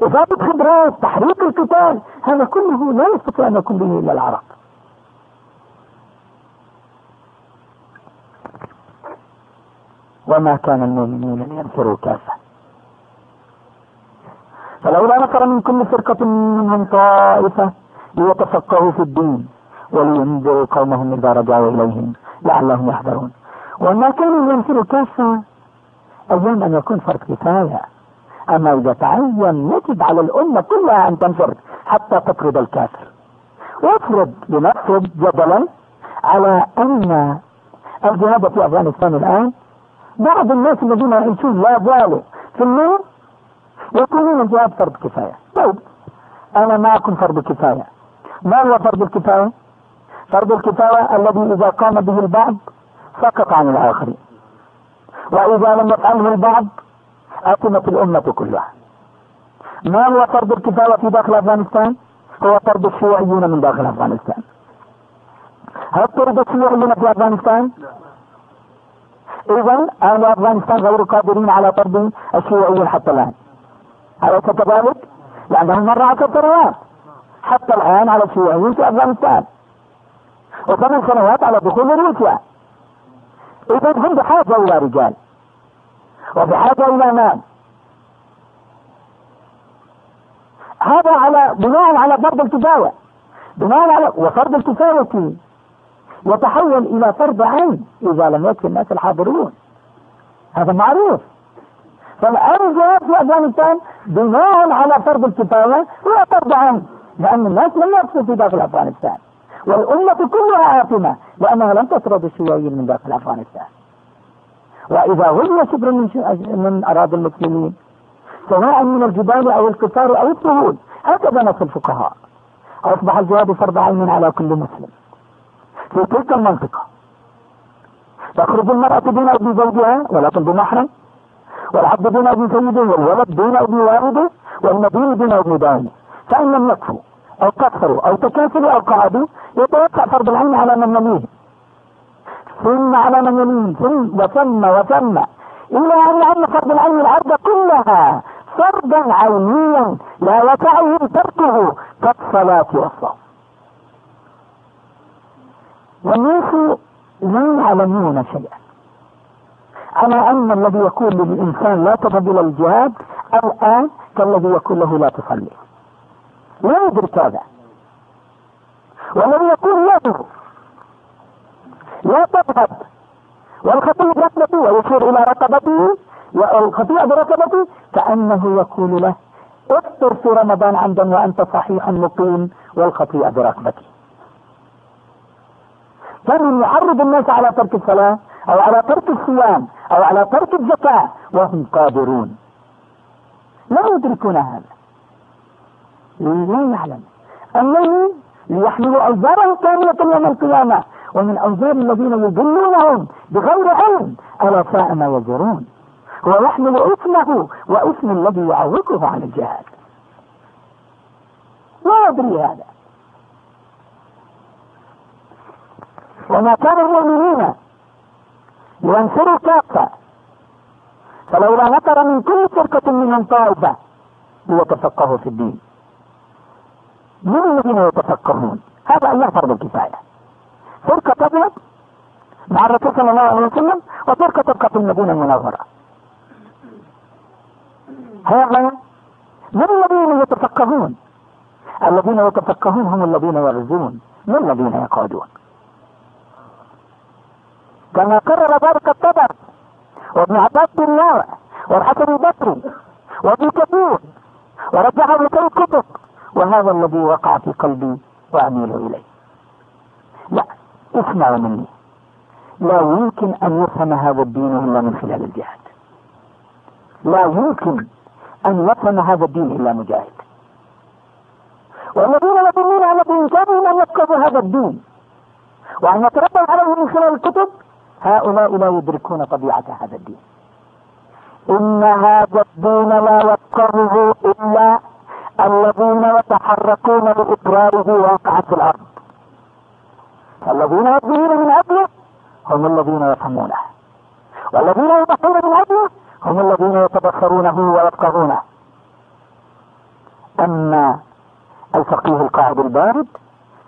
إضافة خبرات تحريك القتال. هذا كله لا يستطيع أن يكون به إلا العرب. وما كان المؤمنون لينفروا كافة. فلولا نفر من كل فرقة منهم طائفة ليتفقهوا في الدين ولينذروا قومهم إذا رجعوا إليهم لعلهم يحذرون. وما كان لينفروا كافة أظن أن يكون فرق كفاية. أما إذا تعين يجب على الأمة كلها أن تنفر حتى تطرد الكافر. وافرض لنفرض جدلا على أن الجهاد في أفغانستان الآن بعض الناس الذين يعيشون لا زالوا في النور يقولون الجهاد فرض كفاية طيب أنا معكم فرض كفاية ما هو فرض الكفاية؟ فرض الكفاية الذي إذا قام به البعض سقط عن الآخرين وإذا لم يفعله البعض أتمت الأمة كلها ما هو فرض الكفاية في داخل أفغانستان؟ هو فرض الشيوعيون من داخل أفغانستان هل طرد الشيوعيون في أفغانستان؟ إذا أهل أفغانستان غير قادرين على طرد الشيوعيين حتى الآن أليس كذلك؟ لأنهم مر عشر سنوات. حتى الآن على الشيوعيين في أفغانستان. وثمان سنوات على دخول روسيا. إذا هم بحاجة إلى رجال. وبحاجة إلى مال هذا على بناء على فرض الكفاية بناء على وفرض الكفاية يتحول إلى فرض عين إذا لم يكن الناس الحاضرون. هذا معروف. فالآن في أفغانستان بناء على فرض الكفاية هو فرض عين لأن الناس لم يقصوا في داخل أفغانستان. والأمة كلها آثمة لأنها لم تطرد الشيوعيين من داخل أفغانستان. وإذا غزو شبر من, من أراضي المسلمين سواء من الجبال أو القطار أو الطهود هكذا نص الفقهاء. أصبح الجواب فرض عين على كل مسلم. في تلك المنطقة تخرج المرأة دون ابن زوجها ولكن بمحرم. والعبد دون ابن سيده والولد دون ابن والده والمدين دون ابن دانه فإن لم يكفوا أو كفروا أو تكاثروا أو قعدوا يتوقع فرض العين على من يليه. ثم على من يليه ثم وثم وثم. إلى أن يعم فرض العين العرض كلها فرضا عينيا لا يسعهم تركه كالصلاة والصوم. والناس لا يعلمون شيئا على أن الذي يقول للإنسان لا تذهب إلى الجهاد الآن كالذي يقول له لا تصلي. لا يدرك هذا والذي يقول له لا تذهب. والخطيب ركبته ويشير إلى ركبته والخطيئة بركبته كأنه يقول له افطر في رمضان عمدا وأنت صحيح مقيم. والخطيئة بركبتي كان يحرض الناس على ترك الصلاة. أو على ترك الصيام أو على ترك الزكاة وهم قادرون. لا يدركون هذا. لا يعلم. أنه ليحملوا أوزارهم كاملة يوم القيامة ومن أوزار الذين يضلونهم بغير علم ألا ساء ما يزرون. هو يحمل اسمه واسم الذي يعوقه عن الجهاد. لا يدري هذا. وما كان المؤمنين لينصروا كافة فلولا نفر من كل فرقة منهم طائفة ليتفقهوا في الدين. من الذين يتفقهون؟ هذا الله فرض الكفاية. فرقة تذهب مع الرسول صلى الله عليه وسلم وفرقة تبقى في المدينة المنورة. هذا من الذين يتفقهون؟ الذين يتفقهون هم الذين يرزون من الذين يقعدون؟ كما قرر ذلك الطبر. وابن عباس بن نوى والحسن البصري وابن كثير ورجعه لكي كتب وهذا الذي وقع في قلبي وأميل إليه. لا اسمعوا مني. لا يمكن أن يفهم هذا الدين إلا من خلال الجهاد. لا يمكن أن يفهم هذا الدين إلا مجاهد. والذين يظنون على بامكانهم أن يفقهوا هذا الدين. وأن يتربوا عليه من خلال الكتب هؤلاء لا يدركون طبيعة هذا الدين. إن هذا الدين لا يفقهه إلا الذين يتحركون لإقراره واقعا في الأرض. الذين يبذلون من أجله هم الذين يفهمونه. والذين يضحون من أجله هم الذين يتبصرونه ويفقهونه. أما الفقيه القاعد البارد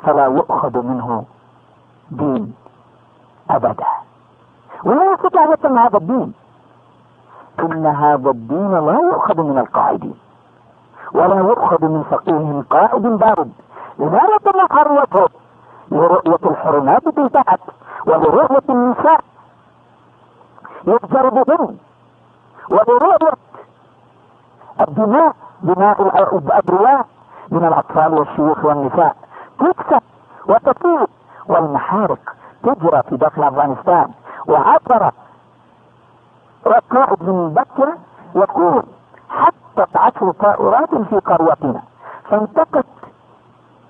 فلا يؤخذ منه دين أبدا. ولا يستطيع أن يفهم هذا الدين. إن هذا الدين لا يؤخذ من القاعدين. ولا يؤخذ من فقيه قائد بارد. لماذا تنحر وجهه لرؤية الحرمات تنتهك ولرؤية النساء. يفجر بهن ولرؤية الدماء دماء الأبرياء من الأطفال والشيوخ والنساء. تكسب وتطير. والمحارق تجرى في داخل أفغانستان. وعبر القائد من بكر يقول حطت عشر طائرات في قريتنا فانتقت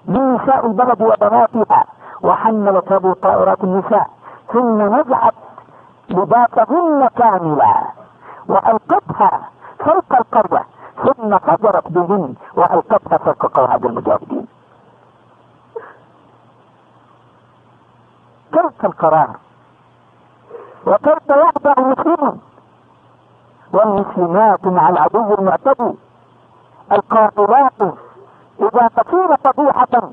من نساء البلد وبناتها وحملت هذه الطائرات النساء ثم نزعت لباسهن كاملا وألقتها فوق القريه ثم فجرت بهن وألقتها فوق قواعد المجاهدين. كيف القرار وكيف يخضع المسلمون والمسلمات مع العدو المعتدي. القاتلات إذا تكون فضيحة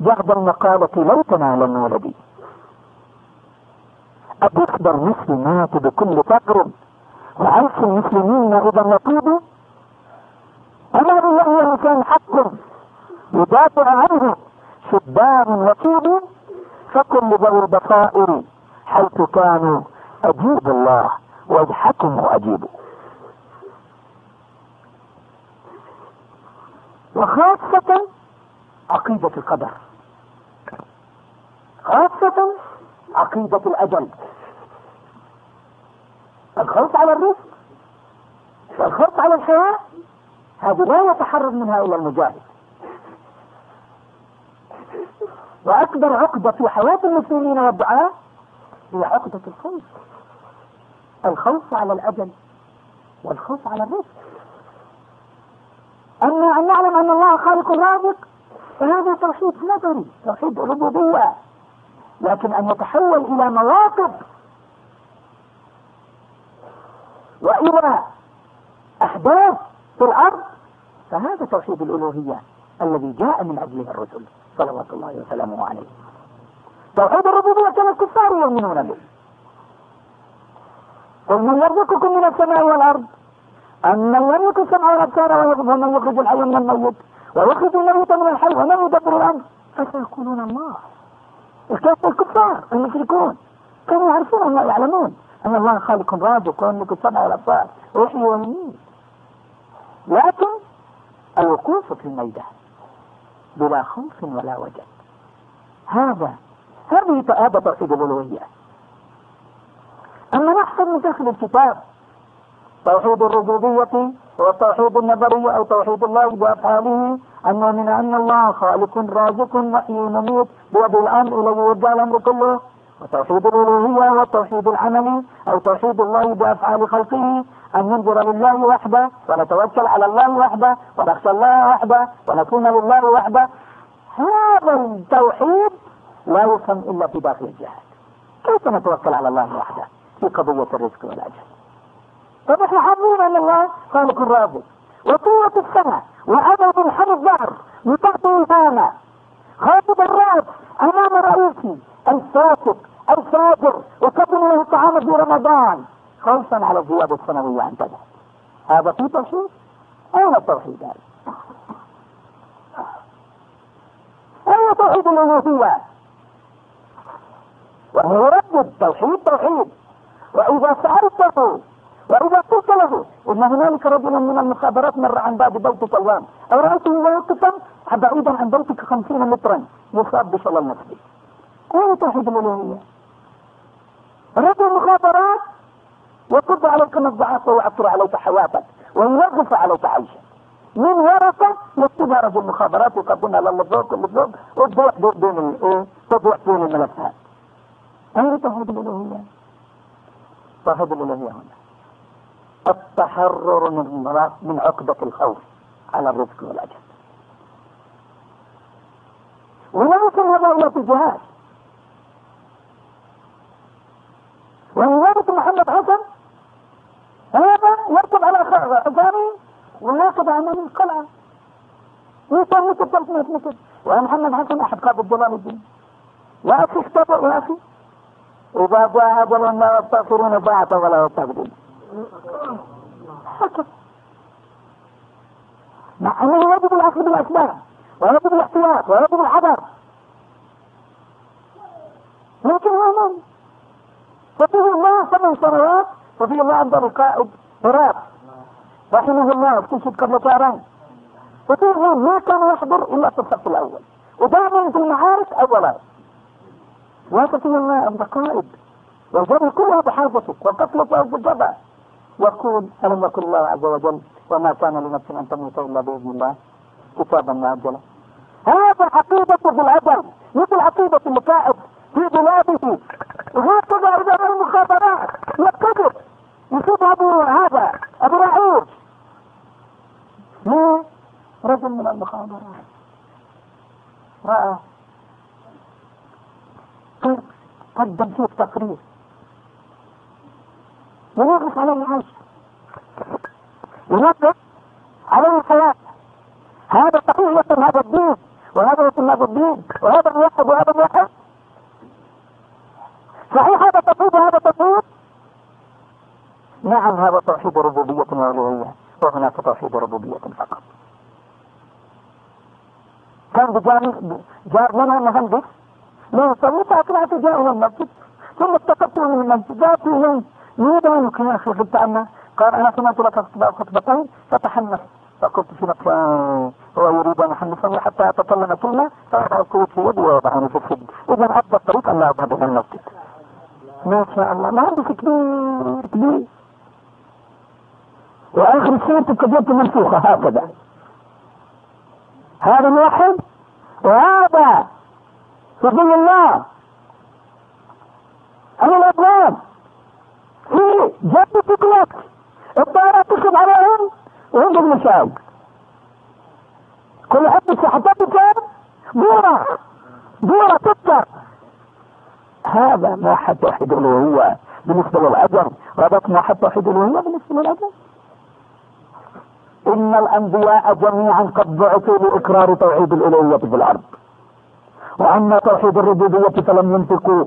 جهد المقالة ليتنا لم ولدي أتخبر المسلمات بكل فقر؟ وعيش المسلمين إذا يطيب أما بالله الإنسان حق يدافع عنه شبان وشيب فكل ذوي البصائر حيث كانوا أجيب الله واجحكم وأجيبوا وخاصة عقيدة القدر. خاصة عقيدة الأجل. الخوف على الرزق. والخوف على الحياة. هذه لا يتحرر منها إلا المجاهد. وأكبر عقدة في حياة المسلمين والدعاء هي عقدة الخوف الخوف على الأجل والخوف على الرزق. أما أن نعلم أن الله خالق الرازق فهذا توحيد نظري توحيد ربوبية. لكن أن يتحول إلى مواقف. وإلى أحداث في الأرض فهذا توحيد الألوهية الذي جاء من أجله الرسل صلوات الله وسلامه عليه. توحيد الربوبية كان الكفار يؤمنون به. قل من يرزقكم من السماء والأرض أمن يملك السمع والأبصار ومن يخرج الحي من الميت ويخرج الميت من الحي ومن يدبر الأمر. فسيقولون الله. الكفار المشركون؟ كانوا يعرفون الله يعلمون أن الله خالق رازق ويملك السمع والأبصار ويحيي ويميت. لكن الوقوف في الميدان بلا خوف ولا وجل هذا هذه توحيد الألوهية. أما نحصل من داخل الكتاب توحيد الربوبية هو التوحيد النظري أو توحيد الله بأفعاله أن نؤمن أن الله خالق رازق محيي مميت بيد الأمر إليه يرجع الأمر كله. وتوحيد الألوهية هو التوحيد العملي أو توحيد الله بأفعال خلقه. أن ننظر لله وحده ونتوكل على الله وحده ونخشى الله وحده ونكون لله وحده. هذا التوحيد لا يفهم إلا في داخل الجهاد. كيف نتوكل على الله وحده؟ في قضية الرزق والأجل فنحن حاضرين أن الله؟ خالق الرازق وقوة السمع وعدد الحر الظهر وتعطي الهامة خافض الراس أمام رئيسي. الفاسق الفاجر وقدم له الطعام في رمضان. خوفا على الزيادة السنوية عن كذا هذا في توحيد؟ أين التوحيد هذا؟ أين توحيد الألوهية؟ وهو رب التوحيد توحيد وإذا سألته وإذا قلت له إن هنالك رجل من المخابرات مر عن باب بيتك الآن أو رأيته واقفا بعيدا عن بيتك خمسين مترا يصاب بشلل نفسي أين توحيد الألوهية؟ رجل مخابرات يقض عليك مضجعك ويعطر عليك حياتك ويوقف عليك عيشك من ورثة يكتبها رجل مخابرات ويقدمها للفوق والفوق وتضيع بين الايه؟ تضيع بين الملفات. أين توحيد الألوهية؟ توحيد الألوهية هنا. التحرر من من عقدة الخوف على الرزق والأجل ولا يمكن هذا في الجهاد ولذلك محمد حسن هذا يركب على حصانه وياخذ امام القلعة ويصلي 300 متر ومحمد حسن أحد قاده جلال الدين يا أخي اختبر يا أخي جاء أجل لا يستغفرون ساعه ولا يستغفرون مع انه يجب الاخذ بالاسباب ويجب الاحتياط ويجب الحذر لكن هو ففيه الله ثمان سنوات وفيه الله عند القائد هراب رحمه الله اكتشف قبل شهرين وفيه ما كان يحضر إلا في الصف الأول. ودائما في المعارك اولا. عند قائد والجبل كلها بحربتك وقتلك والجبل يقول ألم يقل الله عز وجل وما كان لنفس أن تموت إلا بإذن الله؟ كتابا مؤجلا هذا عقيدة بالعدل مثل عقيدة المكائد في بلاده. وهكذا إذا المخابرات يكتب يشوف أبو هذا أبو رعوف ليه؟ رجل من المخابرات رأى. قدم فيه تقرير ينغص عليه العيش ينغص عليه الحياة هذا تقوية هذا الدين وهذا يتم هذا الدين وهذا موحد وهذا موحد صحيح هذا توحيد وهذا توحيد نعم هذا توحيد ربوبية وألوهية وهناك توحيد ربوبية فقط. كان بجانب جاء لنا مهندس؟ لا يصلي فأقرأت جاء إلى المسجد. ثم اتقدت من المسجد. جاءت إليه ماذا يمكن يا أخي قلت أنا قال أنا سمعت لك خطبتين فتحنث. فقلت في نفسي هو يريد أن يحنثني حتى أتكلم كلمة فأضع الكوت في يدي ويضعني في السجن إذا عد الطريق أن لا أذهب إلى المسجد. ما شاء الله. ما عندك كبير كبير. وآخر السنة تبقى منفوخة هكذا. هذا الواحد وهذا صفي الله. أنا الأبواب في جنب تكلك الطائرة تكتب عليهم وهم بالمشاوق كل حتى كان دورة دورة تذكر هذا موحد توحيد الالوهيه بالنسبة للأجر. وهذا موحد توحيد الالوهيه بالنسبة للأجر. إن الأنبياء جميعا قد بعثوا لإقرار توحيد الالوهيه في الأرض. وأما توحيد الربوبية فلم ينطقوا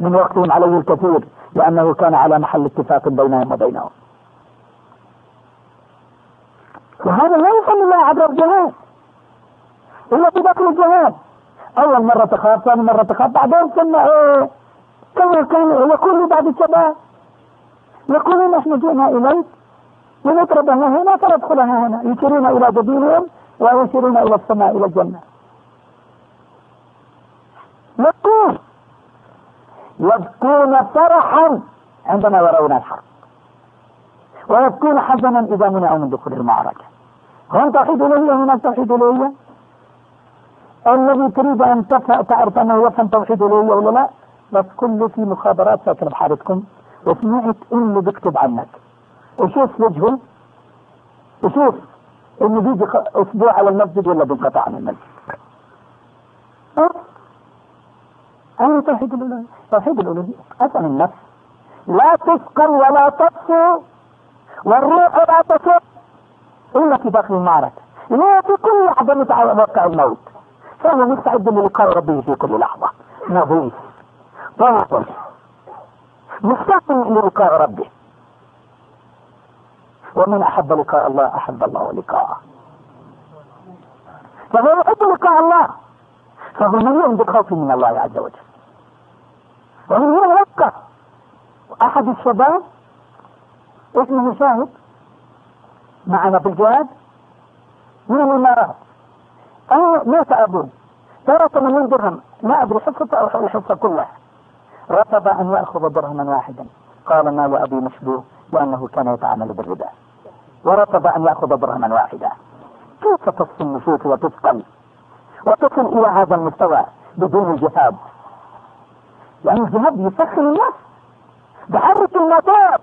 من وقتهم عليه الكثير لأنه كان على محل اتفاق بينهم وبينهم. وهذا لا يفهم الله عبر الجهاد. إلا في داخل الجهاد. أول مرة تخاف ثاني مرة تخاف بعدين كنا إيه كما كان يقول بعض الشباب يقولون نحن جئنا إليك لنطردها هنا فندخلها هنا. يشيرون إلى جبينهم ويشيرون إلى السماء إلى الجنة يبكون يبكون فرحا عندما يرون الحق. ويبكون حزنا إذا منعوا من دخول المعركة. هم توحيد الألوهية هناك توحيد الألوهية الذي تريد أن تعرف أنه يفهم توحيد الألوهية ولا لا بس كله في مخابرات ساكنة بحالتكم وسمعت إنه بيكتب عنك. وشوف وجهه. وشوف إنه بيجي أسبوع على المسجد ولا بينقطع عن المسجد. أنا توحيد الألوهية. توحيد الألوهية. أصلا النفس. لا تسكن ولا تطفو والروح لا تسر إلا في داخل المعركة. لا كل لحظة متوقع الموت. فهو مستعد للقاء ربه في كل لحظة. نظيف. باطل مستقبل للقاء ربه ومن أحب لقاء الله أحب الله لقاءه. فهو يحب لقاء الله فهو مليء بالخوف من الله عز وجل. هنا يبقى أحد الشباب اسمه شاهد معنا في الجهاد من الإمارات. أنا مات أبوه ترك من درهم. ما أدري حصته أو الحصة كلها رفض أن يأخذ درهما واحدا. قال ما لأبي مشبوه لأنه كان يتعامل بالربا. ورفض أن يأخذ درهما واحدا. كيف تصل النفوس وتثقل؟ وتصل إلى هذا المستوى بدون الجهاد؟ لأن الجهاد يسخن النفس. بحرك الموتور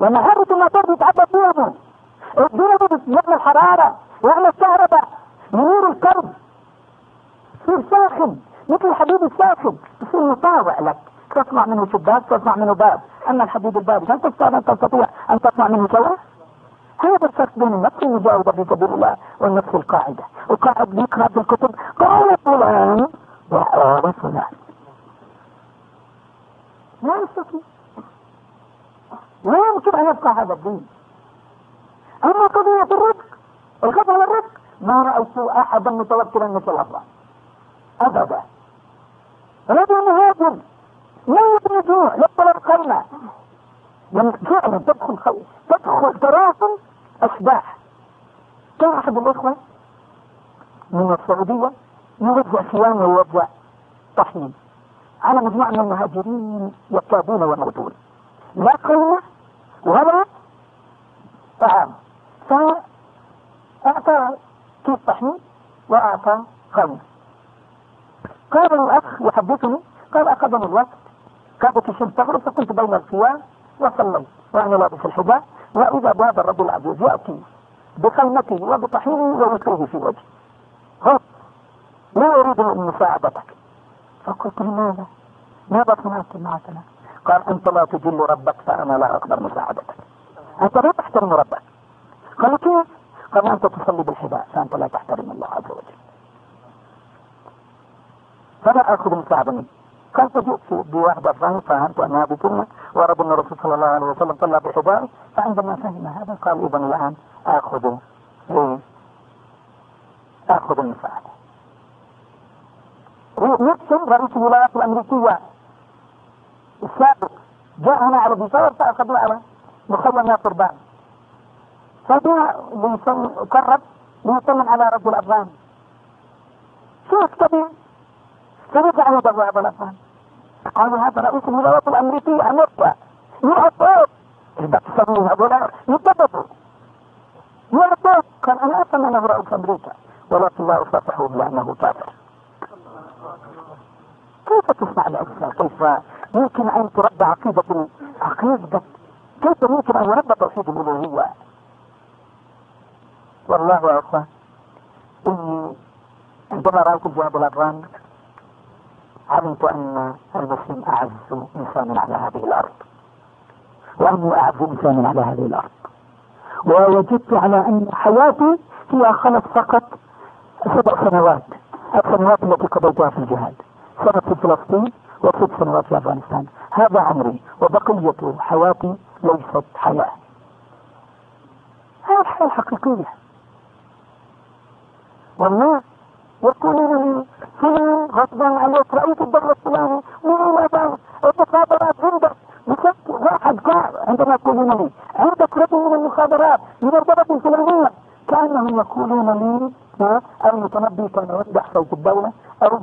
لما حرك الموتور يتعبى فيهم الدنيا يعمل الحرارة يعمل الكهرباء. ينور الكرب. يصير ساخن. مثل الحديد الساخن. يصير مطاوع لك. تصنع منه شباك تصنع منه باب. أما الحديد الباب هل تستطيع أن تصنع منه سواء هذا الفرق بين النفس المجاوبة في سبيل الله والنفس القاعدة. القاعد بيقرأ في الكتب قال فلان وقال فلان. لا يستطيع. لا يمكن أن يبقى هذا الدين. أما قضية الرزق الخطر على ما رأيت أحدا متوكلا مثل الله أبدا. رجل مهاجر لا يبني جوع لا طلب قلنا فعلا تدخل خوف تدخل تراكم أشباح كان أحد الإخوة من السعودية يوزع صيام ويوزع طحين. على مجموعة من المهاجرين يكادون ويموتون لا قلة ولا طعام. فأعطى كيس طحين وأعطى خمس قال الأخ يحدثني قال أخذني الوقت. كادت الشمس تغرب فكنت بين القيام وصليت. وأنا لابس الحجاب وإذا باب الرجل العجوز يأتي بخيمته وبطحينه ويلقيه في وجهي هو لا أريد مساعدتك فقلت لماذا؟ ماذا صنعت معك قال أنت لا تجل ربك فأنا لا أقدر مساعدتك أنت لا تحترم ربك قال كيف؟ قال أنت تصلي بالحذاء فأنت لا تحترم الله عز وجل فلا أخذ مساعدة منه قال فجئت بواحدة فهم فهمت أنها بكلمة ورد أن الرسول صلى الله عليه وسلم صلى بحذائه فعندما فهم هذا قال إذا الآن آخذ إيه؟ آخذ المساعدة نيكسون رئيس الولايات الأمريكية السابق جاء هنا على بيصور فأخذوا على مخيم ناصر بان فجاء قرب ليطمن على رجل أفغان شوف كبير فرجع يدعو بعض الأفغان قالوا هذا رئيس الولايات الأمريكية أمريكا يعطوك إذا تسمون هؤلاء يضبطوا يعطوك قال أنا أفهم أنه رئيس أمريكا ولكن لا أصافحه لأنه كافر كيف تصنع العزة كيف يمكن أن تربى عقيدة عقيدة؟ كيف يمكن أن يربى توحيد الألوهية؟ والله يا إني عندما رأيت الجهاد الأفغان علمت أن المسلم أعز إنسان على هذه الأرض وأنه أعز إنسان على هذه الأرض ووجدت على أن حياتي هي خلت فقط سبع سنوات السنوات التي قضيتها في الجهاد. سنة فلسطين وست سنوات أفغانستان. هذا عمري وبقية حياتي ليست حياة. هذه الحياة الحقيقية. والله يقولون لي فلان غصبا عليك؟ رأيت الدولة الفلاني من هذا المخابرات عندك. بشكل واحد عندما يقولون لي عندك رجل من المخابرات من الدولة الفلانية. كأنهم يقولون لي المتنبي كان يمدح صوت الدولة أو